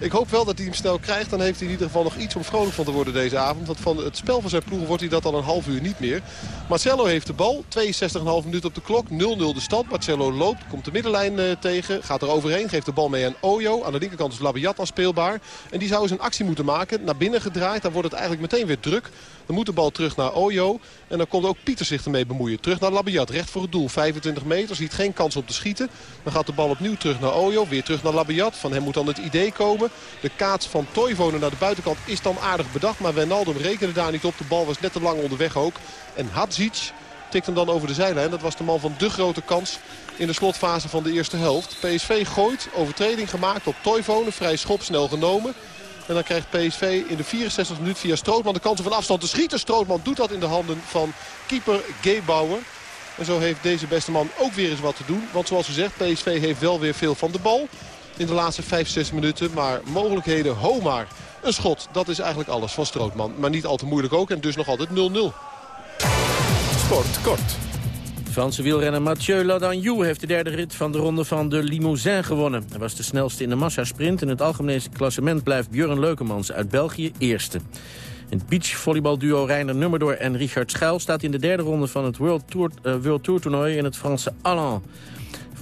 Ik hoop wel dat hij hem snel krijgt. Dan heeft hij in ieder geval nog iets om vrolijk van te worden deze avond. Want van het spel van zijn ploeg wordt hij dat al een half uur niet meer. Marcelo heeft de bal. 62,5 minuten op de klok. 0-0 de stand. Marcelo loopt. Komt de middenlijn uh, tegen. Gaat er overheen. Geeft de bal mee aan Ojo. Aan de linkerkant is Labiat al speelbaar. En die zou eens een actie moeten maken. Naar binnen gedraaid. Dan wordt het eigenlijk meteen weer druk. Dan moet de bal terug naar Ojo. En dan komt ook Pieter zich ermee bemoeien. Terug naar Labiat. Recht voor het doel. 25 meter. Ziet geen kans op te schieten. Dan gaat de bal opnieuw terug naar Ojo. Weer terug naar Labiat. Van hem moet dan het idee komen. De kaats van Toivonen naar de buitenkant is dan aardig bedacht. Maar Wijnaldum rekende daar niet op. De bal was net te lang onderweg ook. En Hadzic tikt hem dan over de zijlijn. Dat was de man van de grote kans in de slotfase van de eerste helft. PSV gooit. Overtreding gemaakt op Toivonen. Vrij schop snel genomen. En dan krijgt PSV in de 64 minuut via Strootman de kansen van afstand te schieten. Strootman doet dat in de handen van keeper Gebauer. En zo heeft deze beste man ook weer eens wat te doen. Want zoals gezegd, PSV heeft wel weer veel van de bal. In de laatste 5, 6 minuten. Maar mogelijkheden, ho maar. Een schot, dat is eigenlijk alles van Strootman. Maar niet al te moeilijk ook en dus nog altijd 0-0. Sport kort. Franse wielrenner Mathieu Ladanjou heeft de derde rit van de ronde van de Limousin gewonnen. Hij was de snelste in de massasprint. In het algemene klassement blijft Björn Leukemans uit België eerste. Het beachvolleybalduo Reiner Nummerdoor en Richard Schuil... staat in de derde ronde van het World Tour, uh, World Tour toernooi in het Franse Allan.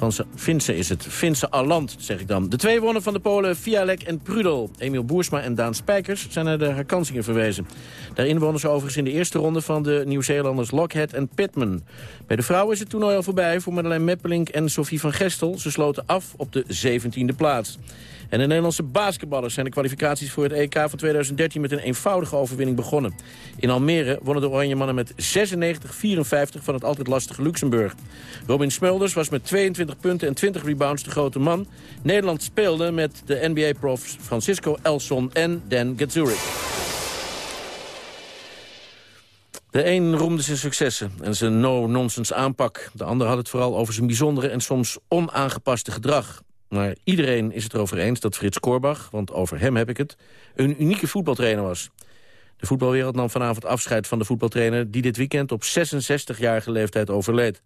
Franse Finse is het. Finse Alland, zeg ik dan. De twee wonnen van de Polen Fialek en Prudel. Emiel Boersma en Daan Spijkers zijn naar de herkansingen verwezen. Daarin wonnen ze overigens in de eerste ronde van de Nieuw-Zeelanders Lockhead en Pittman. Bij de vrouwen is het toernooi al voorbij voor Madeleine Meppelink en Sophie van Gestel. Ze sloten af op de 17e plaats. En de Nederlandse basketballers zijn de kwalificaties voor het EK van 2013 met een eenvoudige overwinning begonnen. In Almere wonnen de Oranje Mannen met 96-54 van het altijd lastige Luxemburg. Robin Smulders was met 22 punten en 20 rebounds de grote man. Nederland speelde met de NBA-profs Francisco Elson en Dan Gazuric. De een roemde zijn successen en zijn no-nonsense aanpak. De ander had het vooral over zijn bijzondere en soms onaangepaste gedrag. Maar iedereen is het erover eens dat Frits Korbach, want over hem heb ik het... een unieke voetbaltrainer was. De voetbalwereld nam vanavond afscheid van de voetbaltrainer... die dit weekend op 66-jarige leeftijd overleed.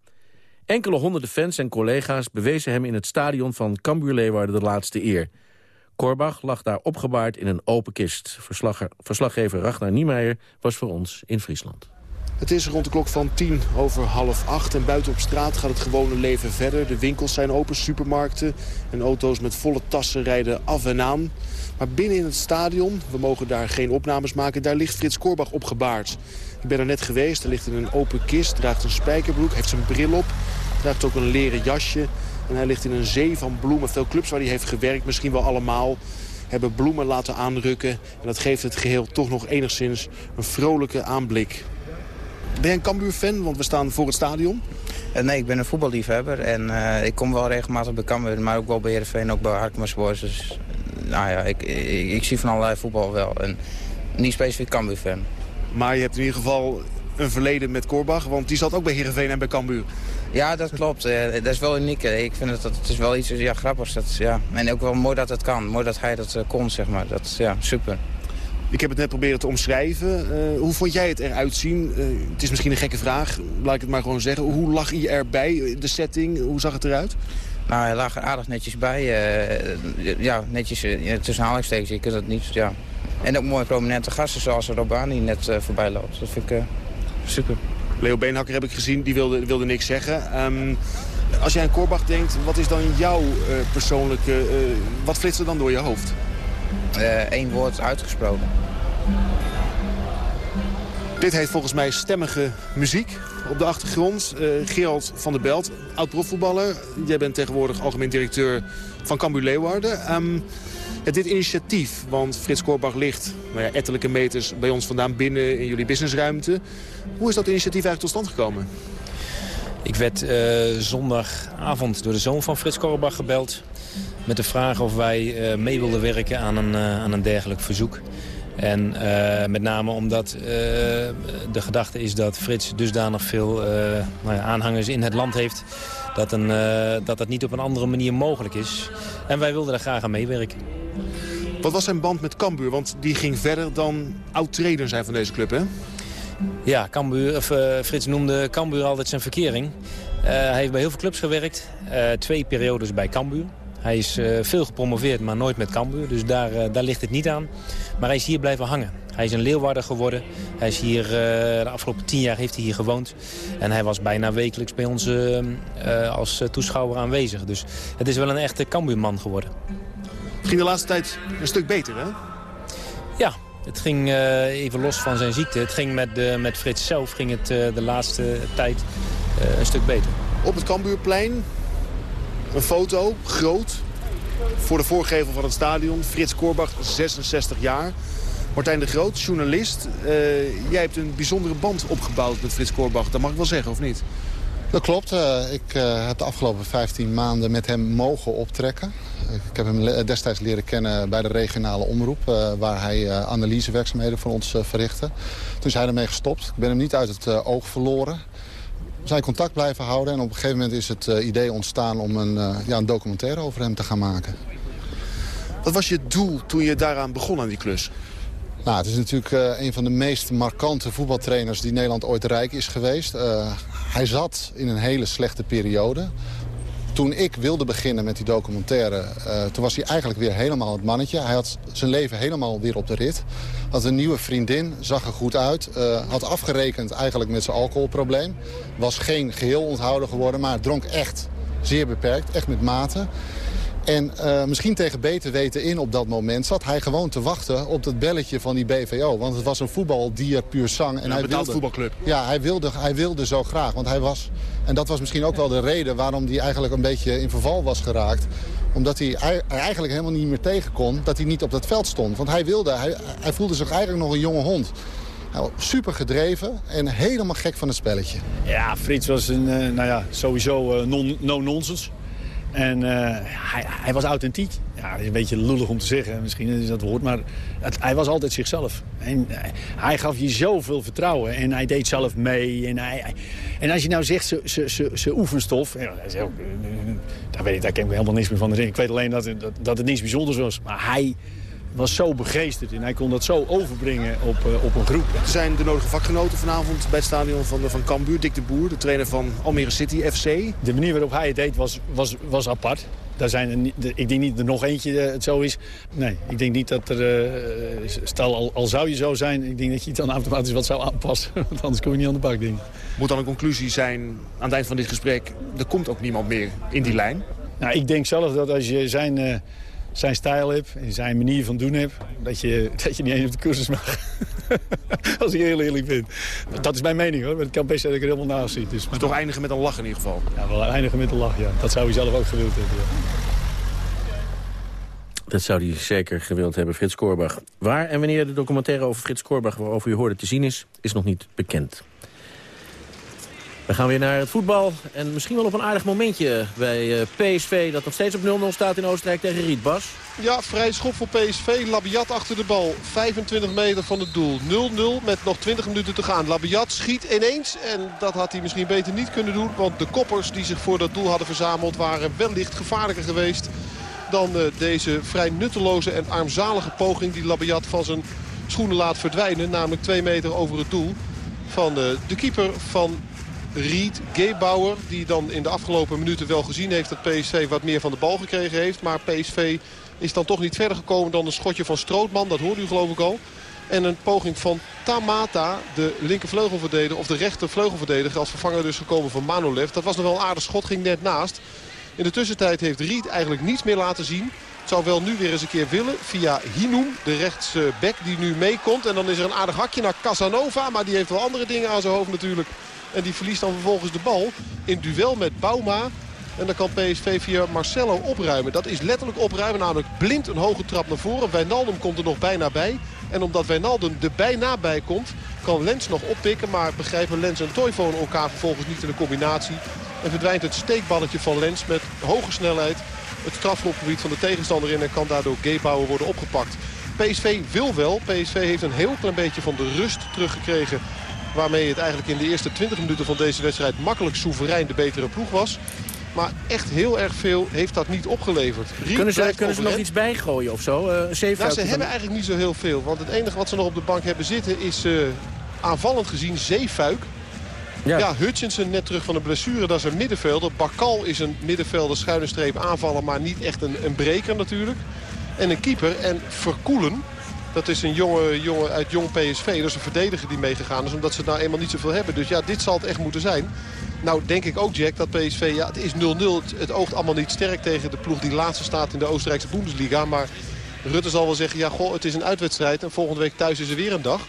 Enkele honderden fans en collega's bewezen hem in het stadion van Cambuur Leeuwarden de laatste eer. Korbach lag daar opgebaard in een open kist. verslaggever Ragnar Niemeyer was voor ons in Friesland. Het is rond de klok van tien over half acht en buiten op straat gaat het gewone leven verder. De winkels zijn open, supermarkten en auto's met volle tassen rijden af en aan. Maar binnen in het stadion, we mogen daar geen opnames maken, daar ligt Frits Korbach opgebaard. Ik ben er net geweest, hij ligt in een open kist, draagt een spijkerbroek, heeft zijn bril op, draagt ook een leren jasje. En hij ligt in een zee van bloemen. Veel clubs waar hij heeft gewerkt, misschien wel allemaal, hebben bloemen laten aanrukken. En dat geeft het geheel toch nog enigszins een vrolijke aanblik. Ben je een Cambuur-fan? Want we staan voor het stadion. Uh, nee, ik ben een voetballiefhebber. En uh, ik kom wel regelmatig bij Cambuur, maar ook wel bij Heerenveen, ook bij Harkemaspors. Dus nou ja, ik, ik, ik, zie van allerlei voetbal wel. En niet specifiek Cambuur-fan. Maar je hebt in ieder geval een verleden met Korbach, want die zat ook bij Heerenveen en bij Cambuur. Ja, dat klopt. Uh, dat is wel uniek. Ik vind het, dat het is wel iets ja, grappigs. Dat, ja. En ook wel mooi dat het kan. Mooi dat hij dat kon, zeg maar. Dat is ja, super. Ik heb het net proberen te omschrijven. Uh, hoe vond jij het eruit zien? Uh, het is misschien een gekke vraag, laat ik het maar gewoon zeggen. Hoe lag je erbij, de setting? Hoe zag het eruit? Nou, hij lag er aardig netjes bij. Uh, ja, netjes tussen aanhalingstekens. Je kunt het niet, ja. En ook mooie prominente gasten zoals Robani net voorbij loopt. Dat vind ik super. Leo Beenhakker heb ik gezien, die wilde, wilde niks zeggen. Um, als jij aan Korbach denkt, wat is dan jouw persoonlijke... wat flitst er dan door je hoofd? Eén woord uitgesproken. Dit heet volgens mij stemmige muziek op de achtergrond. Uh, Gerald van der Belt, oud-profvoetballer. Jij bent tegenwoordig algemeen directeur van Cambuur Leeuwarden. Um, ja, dit initiatief, want Frits Korbach ligt nou ja, ettelijke meters bij ons vandaan binnen in jullie businessruimte. Hoe is dat initiatief eigenlijk tot stand gekomen? Ik werd uh, zondagavond door de zoon van Frits Korbach gebeld met de vraag of wij uh, mee wilden werken aan een, uh, aan een dergelijk verzoek. En uh, met name omdat uh, de gedachte is dat Frits dusdanig veel uh, nou ja, aanhangers in het land heeft... Dat, een, dat dat niet op een andere manier mogelijk is. En wij wilden daar graag aan meewerken. Wat was zijn band met Cambuur? Want die ging verder dan oud-trainer zijn van deze club, hè? Ja, Cambuur, of, Frits noemde Cambuur altijd zijn verkering. hij heeft bij heel veel clubs gewerkt. twee periodes bij Cambuur. Hij is uh, veel gepromoveerd, maar nooit met Cambuur. Dus daar, uh, daar ligt het niet aan. Maar hij is hier blijven hangen. Hij is een Leeuwarder geworden. Hij is hier, uh, de afgelopen tien jaar heeft hij hier gewoond. En hij was bijna wekelijks bij ons als toeschouwer aanwezig. Dus het is wel een echte Cambuurman geworden. Het ging de laatste tijd een stuk beter, hè? Ja, het ging even los van zijn ziekte. Het ging met, met Frits zelf ging het de laatste tijd een stuk beter. Op het Cambuurplein een foto, groot, voor de voorgevel van het stadion. Frits Korbach, 66 jaar. Martijn de Groot, journalist. Uh, jij hebt een bijzondere band opgebouwd met Frits Korbach. Dat mag ik wel zeggen, of niet? Dat klopt. Uh, ik uh, heb de afgelopen 15 maanden met hem mogen optrekken. Ik heb hem destijds leren kennen bij de regionale omroep... waar hij analysewerkzaamheden voor ons verrichtte. Toen is hij ermee gestopt. Ik ben hem niet uit het oog verloren zijn contact blijven houden. En op een gegeven moment is het uh, idee ontstaan om een, uh, ja, een documentaire over hem te gaan maken. Wat was je doel toen je daaraan begon aan die klus? Nou, het is natuurlijk uh, een van de meest markante voetbaltrainers die Nederland ooit rijk is geweest. hij zat in een hele slechte periode. Toen ik wilde beginnen met die documentaire, toen was hij eigenlijk weer helemaal het mannetje. Hij had zijn leven helemaal weer op de rit. Had een nieuwe vriendin, zag er goed uit. Uh, had afgerekend eigenlijk met zijn alcoholprobleem. Was geen geheel onthouden geworden, maar dronk echt zeer beperkt. Echt met mate. En uh, misschien tegen beter weten in op dat moment zat hij gewoon te wachten op het belletje van die BVO. Want het was een voetbaldier puur zang. En ja, hij wilde, voetbalclub. Ja, hij wilde, hij wilde zo graag. Want hij was, en dat was misschien ook wel de reden waarom hij eigenlijk een beetje in verval was geraakt omdat hij er eigenlijk helemaal niet meer tegen kon dat hij niet op dat veld stond. Want hij wilde, hij, hij voelde zich eigenlijk nog een jonge hond. super gedreven en helemaal gek van het spelletje. Ja, Frits was een, uh, nou ja, sowieso uh, no-nonsense. En uh, hij, hij, was authentiek. Ja, dat is een beetje lullig om te zeggen, misschien is dat woord. Maar hij was altijd zichzelf. En hij gaf je zoveel vertrouwen. En hij deed zelf mee. En, hij, en als je nou zegt, ze oefenstof... Ja, ook, daar, weet ik, daar ken ik helemaal niks meer van. Ik weet alleen dat, dat, dat het niets bijzonders was. Maar hij was zo begeesterd en hij kon dat zo overbrengen op, uh, op een groep. Er zijn de nodige vakgenoten vanavond bij het stadion van, van Cambuur. Dick de Boer, de trainer van Almere City FC. De manier waarop hij het deed was, was, was apart. Daar zijn er, ik denk niet dat er nog eentje eh, het zo is. Nee, ik denk niet dat er... Uh, stel, al, al, zou je zo zijn, ik denk dat je het dan automatisch wat zou aanpassen. <laughs> Want anders kom je niet aan de bak, denk Moet dan een conclusie zijn aan het eind van dit gesprek... er komt ook niemand meer in die lijn? Nou, ik denk zelf dat als je zijn... Uh, zijn stijl heb en zijn manier van doen heb... dat je, <laughs> dat je niet eens op de cursus mag. <laughs> Als ik heel eerlijk ben. Dat is mijn mening hoor. Het kan best dat ik er helemaal naast zit. Dus, maar toch eindigen met een lach in ieder geval? Ja, wel eindigen met een lach, ja. Dat zou hij zelf ook gewild hebben, Dat zou hij zeker gewild hebben, Frits Korbach. Waar en wanneer de documentaire over Frits Korbach... waarover u hoorde te zien is, is nog niet bekend. We gaan weer naar het voetbal. En misschien wel op een aardig momentje bij eh, PSV... dat nog steeds op 0-0 staat in Oostenrijk tegen Rietbas. Ja, vrij schop voor PSV. Labiat achter de bal. 25 meter van het doel. 0-0 met nog 20 minuten te gaan. Labiat schiet ineens. En dat had hij misschien beter niet kunnen doen. Want de koppers die zich voor dat doel hadden verzameld... waren wellicht gevaarlijker geweest dan uh, deze vrij nutteloze en armzalige poging... die Labiat van zijn schoenen laat verdwijnen. Namelijk 2 meter over het doel van uh, de keeper van Ried, Gebauer. Die dan in de afgelopen minuten wel gezien heeft dat PSV wat meer van de bal gekregen heeft. Maar PSV is dan toch niet verder gekomen dan een schotje van Strootman. Dat hoorde u geloof ik al. En een poging van Tamata, de linkervleugelverdediger, of de rechtervleugelverdediger, als vervanger dus gekomen van Manolev. Dat was nog wel een aardig schot, ging net naast. In de tussentijd heeft Ried eigenlijk niets meer laten zien. Het zou wel nu weer eens een keer willen via Hinoem, de rechtsback die nu meekomt. En dan is er een aardig hakje naar Casanova, maar die heeft wel andere dingen aan zijn hoofd natuurlijk. En die verliest dan vervolgens de bal in duel met Bauma. En dan kan PSV via Marcelo opruimen. Dat is letterlijk opruimen, namelijk blind een hoge trap naar voren. Wijnaldum komt er nog bijna bij. En omdat Wijnaldum er bijna bij komt, kan Lens nog oppikken. Maar begrijpen Lens en Toivonen elkaar vervolgens niet in de combinatie. En verdwijnt het steekballetje van Lens met hoge snelheid het strafschopgebied van de tegenstander in. En kan daardoor Gebauer worden opgepakt. PSV wil wel. PSV heeft een heel klein beetje van de rust teruggekregen. Waarmee het eigenlijk in de eerste 20 minuten van deze wedstrijd makkelijk soeverein de betere ploeg was. Maar echt heel erg veel heeft dat niet opgeleverd. Riep Kunnen ze, kunnen ze nog iets bijgooien of zo? Ja, zeefuik ze hebben eigenlijk niet zo heel veel. Want het enige wat ze nog op de bank hebben zitten is eh, aanvallend gezien Zeefuik. Ja. Hutchinson net terug van de blessure, dat is een middenvelder. Bakal is een middenvelder, schuine streep aanvaller, maar niet echt een, een breker natuurlijk. En een keeper. En Verkoelen, dat is een jonge, jongen uit jong PSV. Dat is een verdediger die meegegaan is, omdat ze nou eenmaal niet zoveel hebben. Dus ja, dit zal het echt moeten zijn. Nou denk ik ook, Jack, dat PSV, ja, het is 0-0. Het, het oogt allemaal niet sterk tegen de ploeg die laatste staat in de Oostenrijkse Bundesliga. Maar Rutte zal wel zeggen, ja, goh, het is een uitwedstrijd. En volgende week thuis is er weer een dag.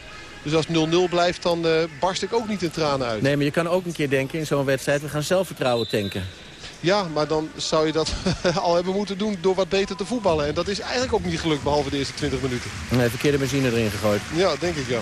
Dus als het 0-0 blijft, dan eh, barst ik ook niet in tranen uit. Nee, maar je kan ook een keer denken in zo'n wedstrijd... we gaan zelfvertrouwen tanken. Ja, maar dan zou je dat <laughs> al hebben moeten doen door wat beter te voetballen. En dat is eigenlijk ook niet gelukt, behalve de eerste 20 minuten. Nee, verkeerde benzine erin gegooid. Ja, denk ik ja.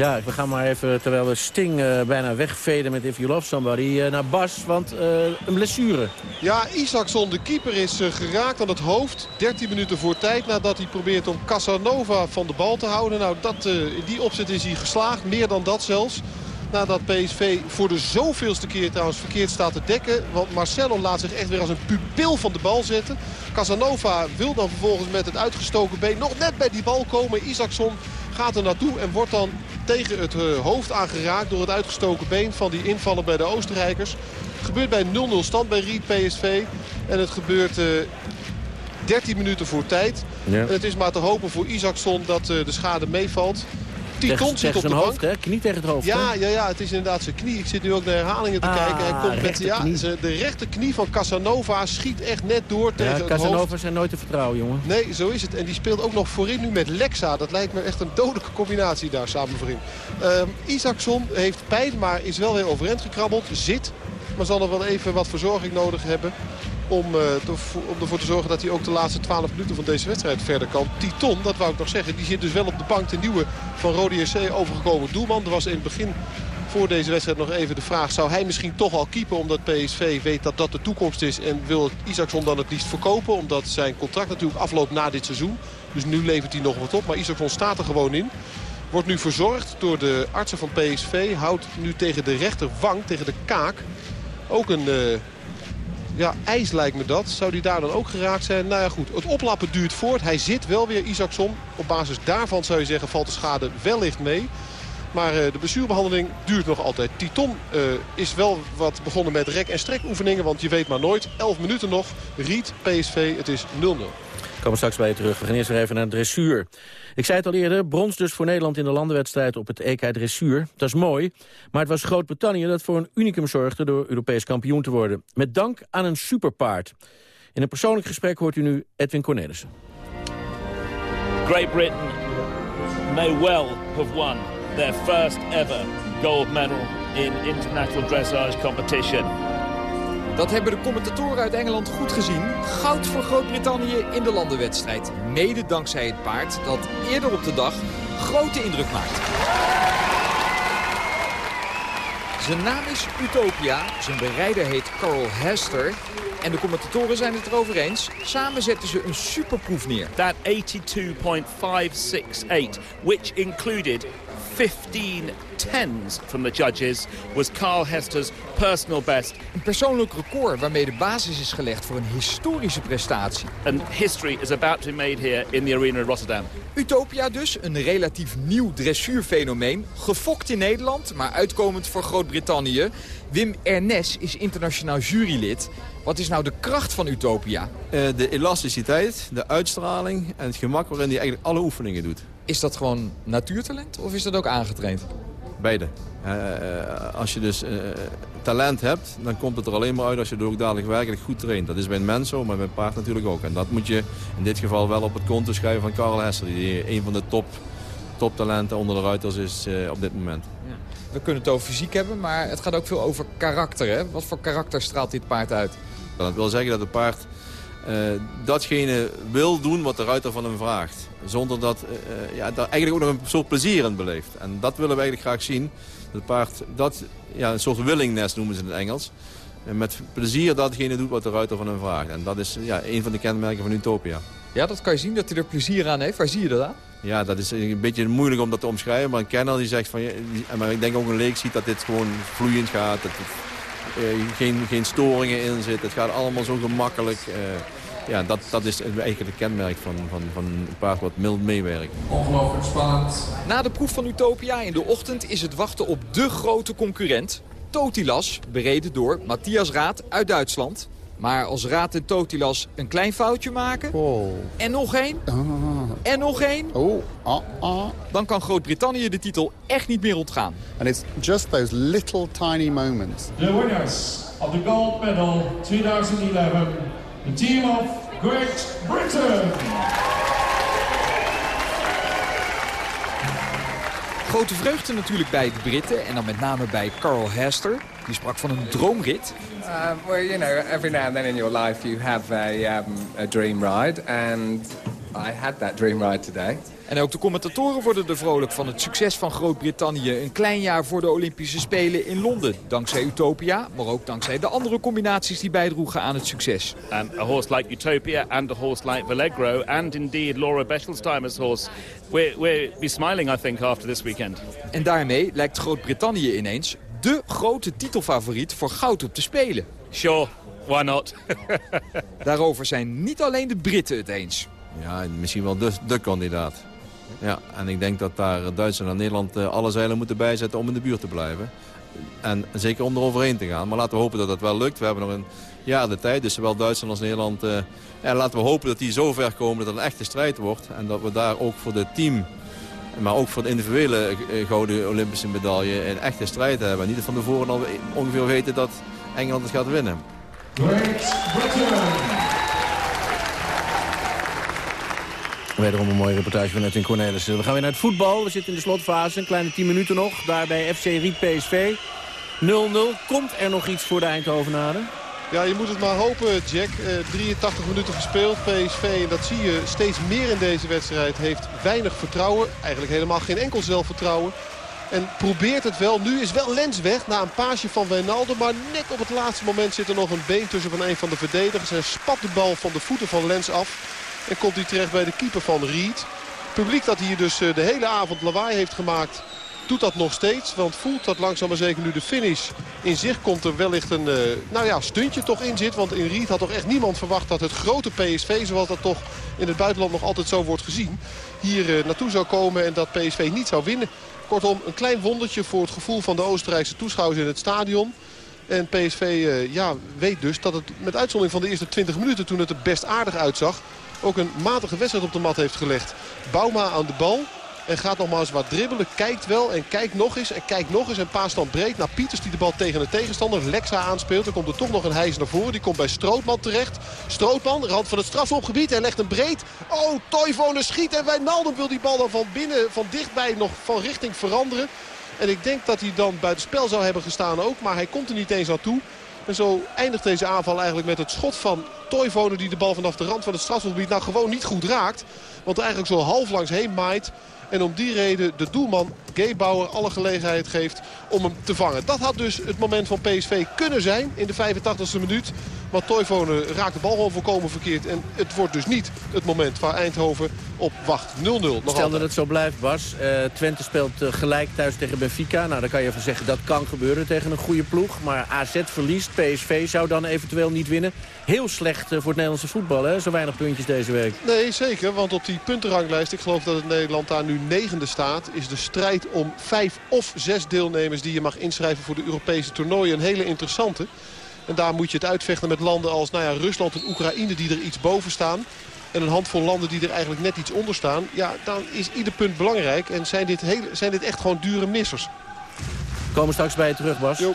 Ja, we gaan maar even, terwijl we Sting uh, bijna wegveden met If You Love Somebody, uh, naar Bas, want uh, een blessure. Ja, Isaacson, de keeper, is geraakt aan het hoofd. 13 minuten voor tijd nadat hij probeert om Casanova van de bal te houden. Nou, dat, in die opzet is hij geslaagd, meer dan dat zelfs. Nadat PSV voor de zoveelste keer trouwens verkeerd staat te dekken. Want Marcelo laat zich echt weer als een pupil van de bal zetten. Casanova wil dan vervolgens met het uitgestoken been nog net bij die bal komen. Isaacson gaat er naartoe en wordt dan tegen het eh, hoofd aangeraakt door het uitgestoken been van die invallen bij de Oostenrijkers. Het gebeurt bij 0-0 stand bij Ried PSV. En het gebeurt uh, eh, 13 minuten voor tijd. Ja. En het is maar te hopen voor Isaacson dat uh, de schade meevalt. Titon zit op de bank. Hoofd, hè? Knie tegen het hoofd. Ja, ja, ja, het is inderdaad zijn knie. Ik zit nu ook naar herhalingen te ah, kijken. Hij komt met ja, de rechterknie van Casanova schiet echt net door tegen ja, Casanova zijn nooit te vertrouwen, jongen. Nee, zo is het. En die speelt ook nog voorin nu met Lexa. Dat lijkt me echt een dodelijke combinatie daar samen voorin. Um, Isaacson heeft pijn, maar is wel weer overeind gekrabbeld. Zit, maar zal er wel even wat verzorging nodig hebben om, te, om ervoor te zorgen dat hij ook de laatste 12 minuten van deze wedstrijd verder kan. Titon, dat wou ik nog zeggen, die zit dus wel op de bank. De nieuwe van Rode SC overgekomen doelman. Er was in het begin voor deze wedstrijd nog even de vraag... zou hij misschien toch al keeper omdat PSV weet dat dat de toekomst is... en wil Isaacson dan het liefst verkopen... omdat zijn contract natuurlijk afloopt na dit seizoen. Dus nu levert hij nog wat op, maar Isaacson staat er gewoon in. Wordt nu verzorgd door de artsen van PSV. Houdt nu tegen de rechterwang, tegen de kaak... ook een... Uh, ja, ijs lijkt me dat. Zou die daar dan ook geraakt zijn? Nou ja, goed. Het oplappen duurt voort. Hij zit wel weer, Isaacson. Op basis daarvan zou je zeggen, valt de schade wellicht mee. Maar uh, de blessurebehandeling duurt nog altijd. Titon uh, is wel wat begonnen met rek- en strekoefeningen. Want je weet maar nooit. 11 minuten nog. Riet, PSV, het is 0-0. Komen straks bij je terug. We gaan eerst even naar dressuur. Ik zei het al eerder, brons dus voor Nederland in de landenwedstrijd op het EK Dressuur. Dat is mooi, maar het was Groot-Brittannië dat voor een unicum zorgde door Europees kampioen te worden. Met dank aan een superpaard. In een persoonlijk gesprek hoort u nu Edwin Cornelissen. Great Britain may well have won their first ever gold medal in international dressage competition. Dat hebben de commentatoren uit Engeland goed gezien. Goud voor Groot-Brittannië in de landenwedstrijd. Mede dankzij het paard dat eerder op de dag grote indruk maakt. Zijn naam is Utopia, zijn berijder heet Carl Hester. En de commentatoren zijn het erover eens. Samen zetten ze een superproef neer. That 82.568, which included 15 tens from the judges was Carl Hester's personal best. Een persoonlijk record waarmee de basis is gelegd voor een historische prestatie. And history is about to be made here in the arena in Rotterdam. Utopia dus, een relatief nieuw dressuurfenomeen. Gefokt in Nederland, maar uitkomend voor Groot-Brittannië. Wim Ernest is internationaal jurylid. Wat is nou de kracht van Utopia? Uh, de elasticiteit, de uitstraling en het gemak waarin hij eigenlijk alle oefeningen doet. Is dat gewoon natuurtalent of is dat ook aangetraind? Beide. Uh, als je dus uh, talent hebt, dan komt het er alleen maar uit als je er ook dadelijk werkelijk goed traint. Dat is bij een mens zo, maar bij een paard natuurlijk ook. En dat moet je in dit geval wel op het konto schrijven van Karel Hesser. Die een van de top, toptalenten onder de ruiters is uh, op dit moment. Ja. We kunnen het over fysiek hebben, maar het gaat ook veel over karakter. Hè? Wat voor karakter straalt dit paard uit? Dat wil zeggen dat het paard datgene wil doen wat de ruiter van hem vraagt. Zonder dat uh, ja, daar eigenlijk ook nog een soort plezier in beleeft. En dat willen we eigenlijk graag zien. Het paard, dat, ja, een soort willingness noemen ze in het Engels. En met plezier datgene doet wat de ruiter van hem vraagt. En dat is ja, een van de kenmerken van Utopia. Ja, dat kan je zien, dat hij er plezier aan heeft. Waar zie je dat aan? Ja, dat is een beetje moeilijk om dat te omschrijven. Maar een kenner die zegt van... Maar ik denk ook een leek ziet dat dit gewoon vloeiend gaat. Dat er uh, geen, geen storingen in zitten. Het gaat allemaal zo gemakkelijk. Ja, dat, dat is eigenlijk het kenmerk van, van, van een paard wat mild meewerkt. Ongelooflijk spannend. Na de proef van Utopia in de ochtend is het wachten op de grote concurrent. Totilas, bereden door Matthias Raad uit Duitsland. Maar als Raad en Totilas een klein foutje maken... Oh. en nog één... Ah. en nog één... Oh. Ah, ah. dan kan Groot-Brittannië de titel echt niet meer ontgaan. And it's just those little tiny moments. The winners of the gold medal 2011 The team of Great Britain. Grote vreugde natuurlijk bij de Britten en dan met name bij Carl Hester. Die sprak van een droomrit. Uh, well, you know, every now and then in your life you have a, um, a dream ride. And I had that dream ride today. En ook de commentatoren worden er vrolijk van het succes van Groot-Brittannië. Een klein jaar voor de Olympische Spelen in Londen. Dankzij Utopia, maar ook dankzij de andere combinaties die bijdroegen aan het succes. Um, a horse like Utopia and a horse like Vallegro and indeed Laura Beschelsteimer's horse. We're, we're be smiling, I think, after this weekend. En daarmee lijkt Groot-Brittannië ineens de grote titelfavoriet voor goud op de Spelen. Sure, why not? <laughs> Daarover zijn niet alleen de Britten het eens. Ja, misschien wel de, de kandidaat. Ja, en ik denk dat daar Duitsland en Nederland eh, alle zeilen moeten bijzetten om in de buurt te blijven. En zeker om er overheen te gaan. Maar laten we hopen dat dat wel lukt. We hebben nog een jaar de tijd, dus zowel Duitsland als Nederland... Ja, laten we hopen dat die zo ver komen dat het een echte strijd wordt. En dat we daar ook voor het team, maar ook voor de individuele eh, gouden Olympische medaille... een echte strijd hebben. Niet van tevoren al ongeveer weten dat Engeland het gaat winnen. Britain. Wederom een mooie reportage van Edwin Cornelissen. We gaan weer naar het voetbal. We zitten in de slotfase. Een kleine 10 minuten nog. Daar bij FC Riet PSV. 0-0. Komt er nog iets voor de Eindhovenaren? Ja, je moet het maar hopen, Jack. Eh, 83 minuten gespeeld. PSV, en dat zie je steeds meer in deze wedstrijd, heeft weinig vertrouwen. Eigenlijk helemaal geen enkel zelfvertrouwen. En probeert het wel. Nu is wel Lens weg na een paasje van Wijnaldum. Maar net op het laatste moment zit er nog een been tussen van een van de verdedigers. En spat de bal van de voeten van Lens af. En komt hij terecht bij de keeper van Ried. Het publiek dat hier dus eh, de hele avond lawaai heeft gemaakt doet dat nog steeds. Want voelt dat langzaam maar zeker nu de finish in zich komt er wellicht een uh, nou ja, stuntje toch in zit. Want in Ried had toch echt niemand verwacht dat het grote PSV, zoals dat toch in het buitenland nog altijd zo wordt gezien, hier uh, naartoe zou komen en dat PSV niet zou winnen. Kortom, een klein wondertje voor het gevoel van de Oostenrijkse toeschouwers in het stadion. En PSV ja, weet dus dat het met uitzondering van de eerste 20 minuten toen het er best aardig uitzag ook een matige wedstrijd op de mat heeft gelegd. Bouma aan de bal. En gaat nog maar eens wat dribbelen. Kijkt wel en kijkt nog eens. En kijkt nog eens. En paast dan breed naar Pieters die de bal tegen de tegenstander. Lexa aanspeelt. Dan komt er toch nog een hijs naar voren. Die komt bij Strootman terecht. Strootman, rand van het strafschopgebied. Hij legt hem breed. Oh, Toivonen schiet. En Wijnaldum wil die bal dan van binnen, van dichtbij nog van richting veranderen. En ik denk dat hij dan buiten spel zou hebben gestaan ook. Maar hij komt er niet eens aan toe. En zo eindigt deze aanval eigenlijk met het schot van Toivonen die de bal vanaf de rand van het strafgebied nou gewoon niet goed raakt. Want eigenlijk zo half langs heen maait. En om die reden de doelman Geebauer alle gelegenheid geeft om hem te vangen. Dat had dus het moment van PSV kunnen zijn in de 85e minuut. Maar Toivonen raakt de bal gewoon volkomen verkeerd. En het wordt dus niet het moment waar Eindhoven op wacht. 0-0 Stel dat het zo blijft, Bas. Uh, Twente speelt uh, gelijk thuis tegen Benfica. Nou, dan kan je van zeggen dat kan gebeuren tegen een goede ploeg. Maar AZ verliest, PSV zou dan eventueel niet winnen. Heel slecht uh, voor het Nederlandse voetbal, hè? Zo weinig puntjes deze week. Nee, zeker. Want op die puntenranglijst, ik geloof dat het Nederland daar nu negende staat... is de strijd om vijf of zes deelnemers die je mag inschrijven voor de Europese toernooien een hele interessante. En daar moet je het uitvechten met landen als nou ja, Rusland en Oekraïne die er iets boven staan. En een handvol landen die er eigenlijk net iets onder staan. Ja, dan is ieder punt belangrijk. En zijn dit, hele, zijn dit echt gewoon dure missers. Komen straks bij je terug, Bas. Jo.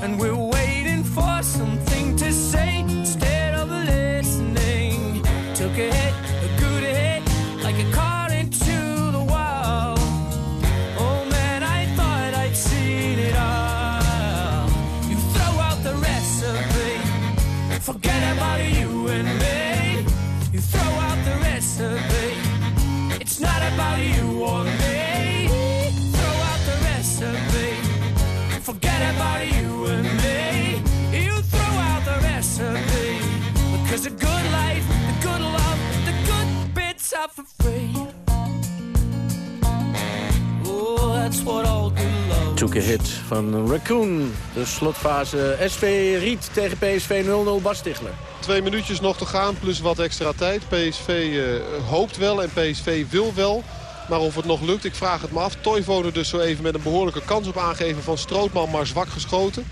And we're hit van Raccoon. De slotfase SV Riet tegen PSV 0-0 Bas. Twee minuutjes nog te gaan, plus wat extra tijd. PSV eh, hoopt wel en PSV wil wel. Maar of het nog lukt, ik vraag het me af. Toivonen dus zo even met een behoorlijke kans op aangeven van Strootman, maar zwak geschoten.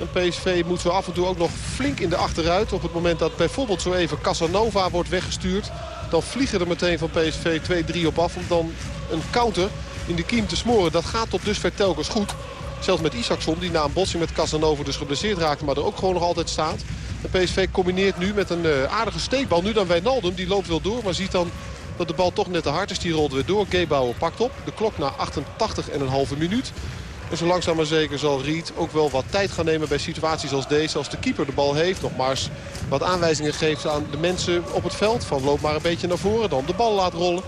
En PSV moet zo af en toe ook nog flink in de achteruit. Op het moment dat bijvoorbeeld zo even Casanova wordt weggestuurd... dan vliegen er meteen van PSV 2-3 op af om dan een counter in de kiem te smoren. Dat gaat tot dusver telkens goed. Zelfs met Isaacson, die na een botsing met Casanova dus geblesseerd raakte... maar er ook gewoon nog altijd staat. De PSV combineert nu met een uh, aardige steekbal. Nu dan Wijnaldum, die loopt wel door, maar ziet dan dat de bal toch net te hard is. Die rolt weer door. Gebauer pakt op. De klok na 88,5 minuut. En zo langzaam maar zeker zal Riet ook wel wat tijd gaan nemen bij situaties als deze. Als de keeper de bal heeft, nogmaals wat aanwijzingen geeft aan de mensen op het veld. Van loop maar een beetje naar voren, dan de bal laat rollen.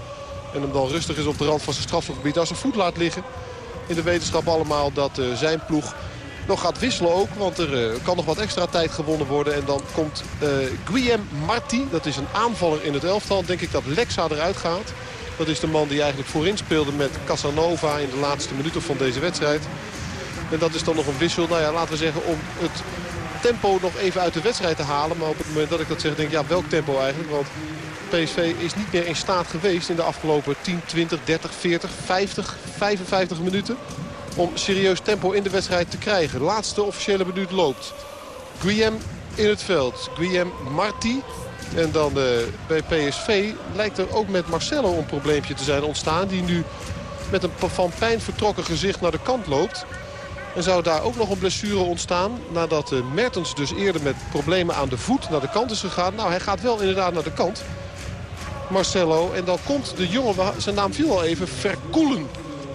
En hem dan rustig is op de rand van zijn strafgebied als zijn voet laat liggen. In de wetenschap allemaal dat uh, zijn ploeg nog gaat wisselen ook. Want er uh, kan nog wat extra tijd gewonnen worden. En dan komt uh, Guillem Marti. Dat is een aanvaller in het elftal. Denk ik dat Lexa eruit gaat. Dat is de man die eigenlijk voorin speelde met Casanova in de laatste minuten van deze wedstrijd. En dat is dan nog een wissel, nou ja, laten we zeggen, om het tempo nog even uit de wedstrijd te halen. Maar op het moment dat ik dat zeg, denk ik, ja, welk tempo eigenlijk? Want PSV is niet meer in staat geweest in de afgelopen 10, 20, 30, 40, 50, 55 minuten... om serieus tempo in de wedstrijd te krijgen. Laatste officiële minuut loopt. Guillem in het veld. Guillem Marti. En dan uh, bij PSV lijkt er ook met Marcelo een probleempje te zijn ontstaan. Die nu met een van pijn vertrokken gezicht naar de kant loopt. En zou daar ook nog een blessure ontstaan. Nadat uh, Mertens dus eerder met problemen aan de voet naar de kant is gegaan. Nou, hij gaat wel inderdaad naar de kant. Marcelo. En dan komt de jongen, zijn naam viel al even, Verkoelen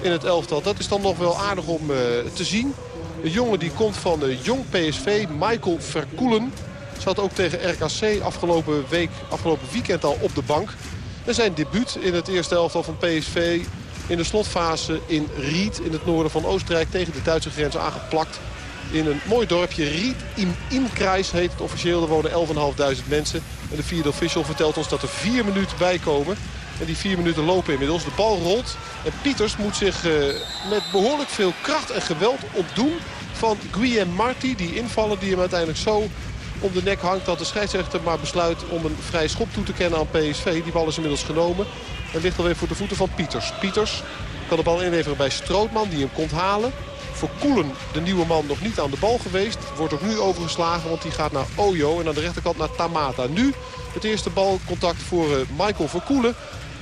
in het elftal. Dat is dan nog wel aardig om uh, te zien. De jongen die komt van de jong PSV, Michael Verkoelen. Zat ook tegen RKC afgelopen, week, afgelopen weekend al op de bank. En zijn debuut in het eerste elftal van PSV in de slotfase in Ried in het noorden van Oostenrijk tegen de Duitse grens aangeplakt. In een mooi dorpje, Ried im Inkreis heet het officieel. Er wonen 11.500 mensen. De vierde official vertelt ons dat er vier minuten bij komen. En die vier minuten lopen inmiddels. De bal rolt. En Pieters moet zich uh, met behoorlijk veel kracht en geweld opdoen van Guillem Marti. Die invallen die hem uiteindelijk zo om de nek hangt dat de scheidsrechter maar besluit om een vrij schop toe te kennen aan PSV. Die bal is inmiddels genomen. En ligt alweer voor de voeten van Pieters. Pieters kan de bal inleveren bij Strootman die hem komt halen. Voor Koelen, de nieuwe man, nog niet aan de bal geweest. Wordt ook nu overgeslagen, want die gaat naar Ojo. En aan de rechterkant naar Tamata. Nu het eerste balcontact voor uh, Michael Verkoelen.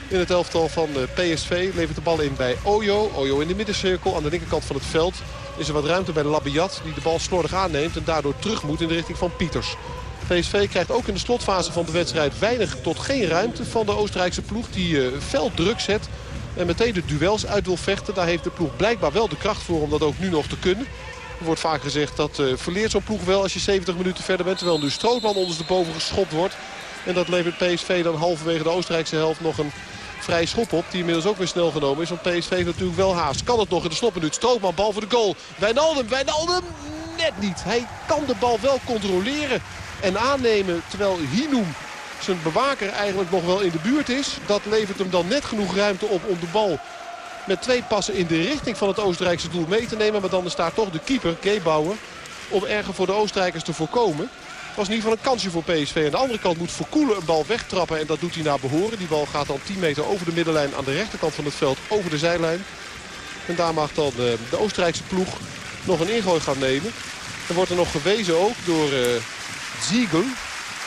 In het elftal van uh, PSV levert de bal in bij Ojo. Ojo in de middencirkel aan de linkerkant van het veld. Is er wat ruimte bij Labiat die de bal slordig aanneemt. En daardoor terug moet in de richting van Pieters. PSV krijgt ook in de slotfase van de wedstrijd weinig tot geen ruimte van de Oostenrijkse ploeg. Die uh, fel druk zet en meteen de duels uit wil vechten. Daar heeft de ploeg blijkbaar wel de kracht voor om dat ook nu nog te kunnen. Er wordt vaak gezegd dat uh, verleert zo'n ploeg wel als je 70 minuten verder bent. Terwijl nu Strootman ondersteboven geschopt wordt. En dat levert PSV dan halverwege de Oostenrijkse helft nog een vrij schop op. Die inmiddels ook weer snel genomen is. Want PSV heeft natuurlijk wel haast. Kan het nog in de slotminuut. Strootman, bal voor de goal. Wijnaldum, Wijnaldum net niet. Hij kan de bal wel controleren en aannemen. Terwijl Hinoem zijn bewaker eigenlijk nog wel in de buurt is. Dat levert hem dan net genoeg ruimte op om de bal met twee passen in de richting van het Oostenrijkse doel mee te nemen. Maar dan staat toch de keeper, Gebauer, om erger voor de Oostenrijkers te voorkomen. Het was in ieder geval een kansje voor PSV. Aan de andere kant moet Verkoelen een bal wegtrappen en dat doet hij naar behoren. Die bal gaat dan 10 meter over de middenlijn aan de rechterkant van het veld over de zijlijn. En daar mag dan de, de Oostenrijkse ploeg nog een ingooi gaan nemen. Er wordt er nog gewezen ook door uh, Ziegel.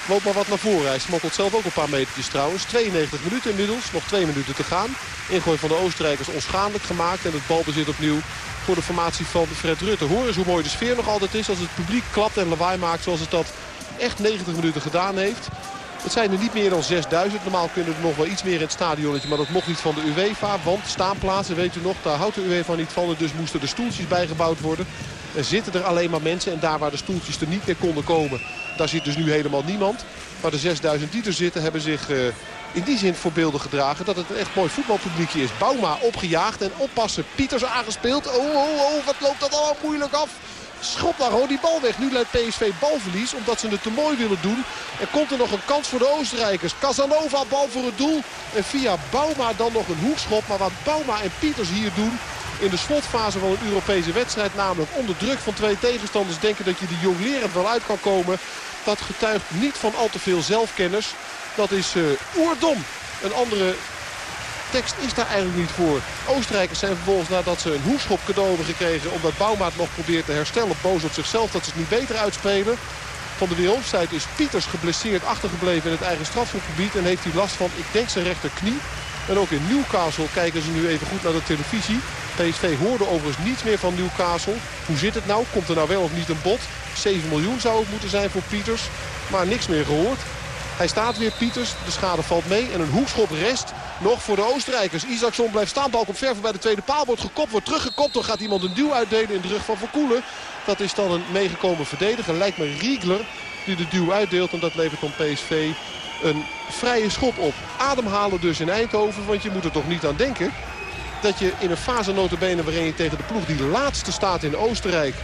Loopt maar wat naar voren. Hij smokkelt zelf ook een paar metertjes trouwens. 92 minuten inmiddels, nog twee minuten te gaan. Ingooi van de Oostenrijkers onschadelijk gemaakt. En het balbezit opnieuw voor de formatie van Fred Rutte. Hoor eens hoe mooi de sfeer nog altijd is als het publiek klapt en lawaai maakt zoals het dat echt 90 minuten gedaan heeft. Het zijn er niet meer dan 6000. Normaal kunnen er nog wel iets meer in het stadionnetje. Maar dat mocht niet van de UEFA. Want staanplaatsen, weet u nog, daar houdt de UEFA niet van. dus moesten er stoeltjes bijgebouwd worden. Er zitten er alleen maar mensen. En daar waar de stoeltjes er niet meer konden komen... daar zit dus nu helemaal niemand. Maar de 6000 die er zitten hebben zich uh, in die zin voorbeelden gedragen... dat het een echt mooi voetbalpubliekje is. Bauma opgejaagd en oppassen. Pieters aangespeeld. Oh, oh, oh, wat loopt dat allemaal moeilijk af. Schop daar gewoon die bal weg. Nu leidt PSV balverlies omdat ze het te mooi willen doen. Er komt er nog een kans voor de Oostenrijkers. Casanova bal voor het doel. En via Bauma dan nog een hoekschop. Maar wat Bauma en Pieters hier doen in de slotfase van een Europese wedstrijd. Namelijk onder druk van twee tegenstanders denken dat je de jonglerend wel uit kan komen. Dat getuigt niet van al te veel zelfkennis. Dat is uh, oerdom. Een andere tekst is daar eigenlijk niet voor. Oostenrijkers zijn vervolgens nadat ze een hoekschop cadeau hebben gekregen... omdat Bouwmaat nog probeert te herstellen, boos op zichzelf dat ze het niet beter uitspelen. Van de wereldstrijd is Pieters geblesseerd achtergebleven in het eigen strafschopgebied... en heeft hij last van, ik denk, zijn rechterknie. En ook in Newcastle kijken ze nu even goed naar de televisie. PSV hoorde overigens niets meer van Newcastle. Hoe zit het nou? Komt er nou wel of niet een bod? 7 miljoen zou het moeten zijn voor Pieters. Maar niks meer gehoord. Hij staat weer, Pieters. De schade valt mee. En een hoekschop rest nog voor de Oostenrijkers. Isaacson blijft staan. Bal komt ver bij de tweede paal. Wordt gekopt, wordt teruggekopt. Dan gaat iemand een duw uitdelen in de rug van Verkoelen. Dat is dan een meegekomen verdediger. Lijkt me Riegler die de duw uitdeelt. En dat levert dan PSV een vrije schop op. Ademhalen dus in Eindhoven. Want je moet er toch niet aan denken dat je in een fase notabene waarin je tegen de ploeg die laatste staat in Oostenrijk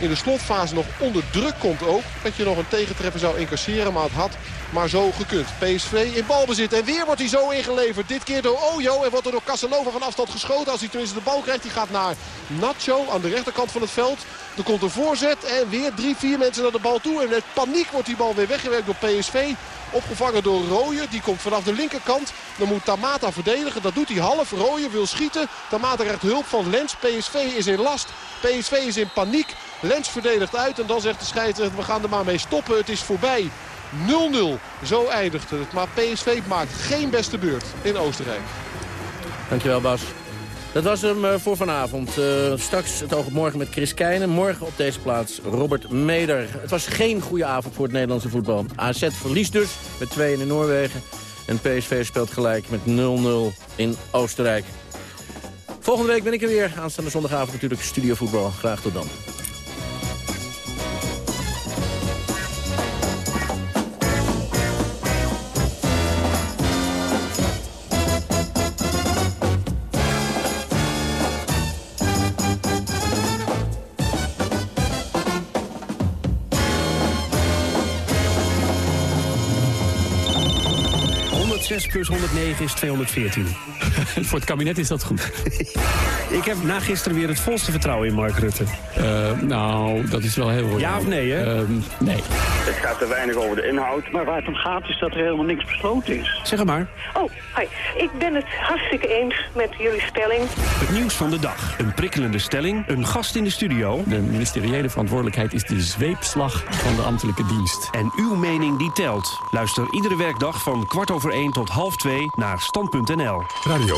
in de slotfase nog onder druk komt ook. Dat je nog een tegentreffer zou incasseren, maar het had maar zo gekund. PSV in balbezit en weer wordt hij zo ingeleverd. Dit keer door Ojo en wordt er door Casanova van afstand geschoten. Als hij tenminste de bal krijgt, die gaat naar Nacho aan de rechterkant van het veld. Er komt een voorzet en weer drie, vier mensen naar de bal toe. En met paniek wordt die bal weer weggewerkt door PSV. Opgevangen door Rooyer. Die komt vanaf de linkerkant. Dan moet Tamata verdedigen. Dat doet hij half. Rooyer wil schieten. Tamata krijgt hulp van Lens. PSV is in last. PSV is in paniek. Lens verdedigt uit. En dan zegt de scheidsrechter we gaan er maar mee stoppen. Het is voorbij. 0-0. Zo eindigt het. Maar PSV maakt geen beste beurt in Oostenrijk. Dankjewel Bas. Dat was hem eh, voor vanavond. Uh, straks het oog op morgen met Chris Keijnen. Morgen op deze plaats Robert Meder. Het was geen goede avond voor het Nederlandse voetbal. AZ verliest dus met 2 in Noorwegen. En PSV speelt gelijk met 0-0 in Oostenrijk. Volgende week ben ik er weer. Aanstaande zondagavond natuurlijk Studio Voetbal. Graag tot dan. Plus 109 is 214. <laughs> Voor het kabinet is dat goed. ik heb na gisteren weer het volste vertrouwen in Mark Rutte. Uh, nou, dat is wel heel... Ja of nee, hè? Uh, nee. Het gaat te weinig over de inhoud. Maar waar het om gaat is dat er helemaal niks besloten is. Zeg maar. Oh, hi. Ik ben het hartstikke eens met jullie stelling. Het nieuws van de dag. Een prikkelende stelling. Een gast in de studio. De ministeriële verantwoordelijkheid is de zweepslag van de ambtelijke dienst. En uw mening die telt. Luister iedere werkdag van kwart over één tot half twee naar stand.nl. Radio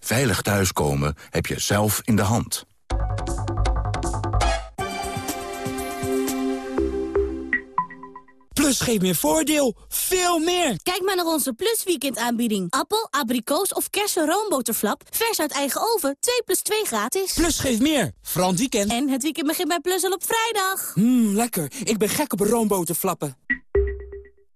Veilig thuiskomen heb je zelf in de hand. Plus geeft meer voordeel. Veel meer. Kijk maar naar onze Plus weekend aanbieding. Appel, abrikoos of kersen roomboterflap. Vers uit eigen oven. 2 plus 2 gratis. Plus geeft meer. Vooral weekend. En het weekend begint bij Plus al op vrijdag. Mmm, lekker. Ik ben gek op roomboterflappen.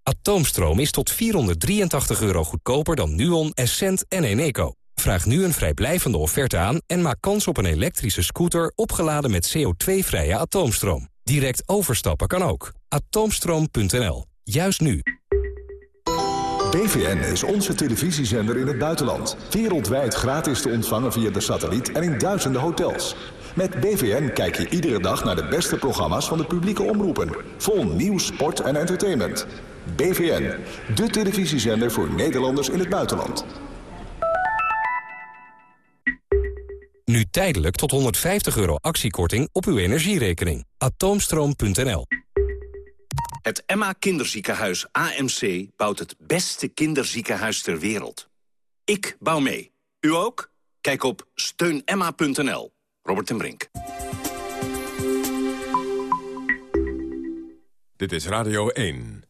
Atoomstroom is tot 483 euro goedkoper dan Nuon, Essent en Eneco. Vraag nu een vrijblijvende offerte aan en maak kans op een elektrische scooter opgeladen met CO2-vrije atoomstroom. Direct overstappen kan ook. Atoomstroom.nl Juist nu. BVN is onze televisiezender in het buitenland. Wereldwijd gratis te ontvangen via de satelliet en in duizenden hotels. Met BVN kijk je iedere dag naar de beste programma's van de publieke omroepen. Vol nieuws, sport en entertainment. BVN, de televisiezender voor Nederlanders in het buitenland. Nu tijdelijk tot 150 euro actiekorting op uw energierekening. Atoomstroom.nl Het Emma Kinderziekenhuis AMC bouwt het beste kinderziekenhuis ter wereld. Ik bouw mee. U ook? Kijk op steunemma.nl. Robert ten Brink. Dit is Radio 1.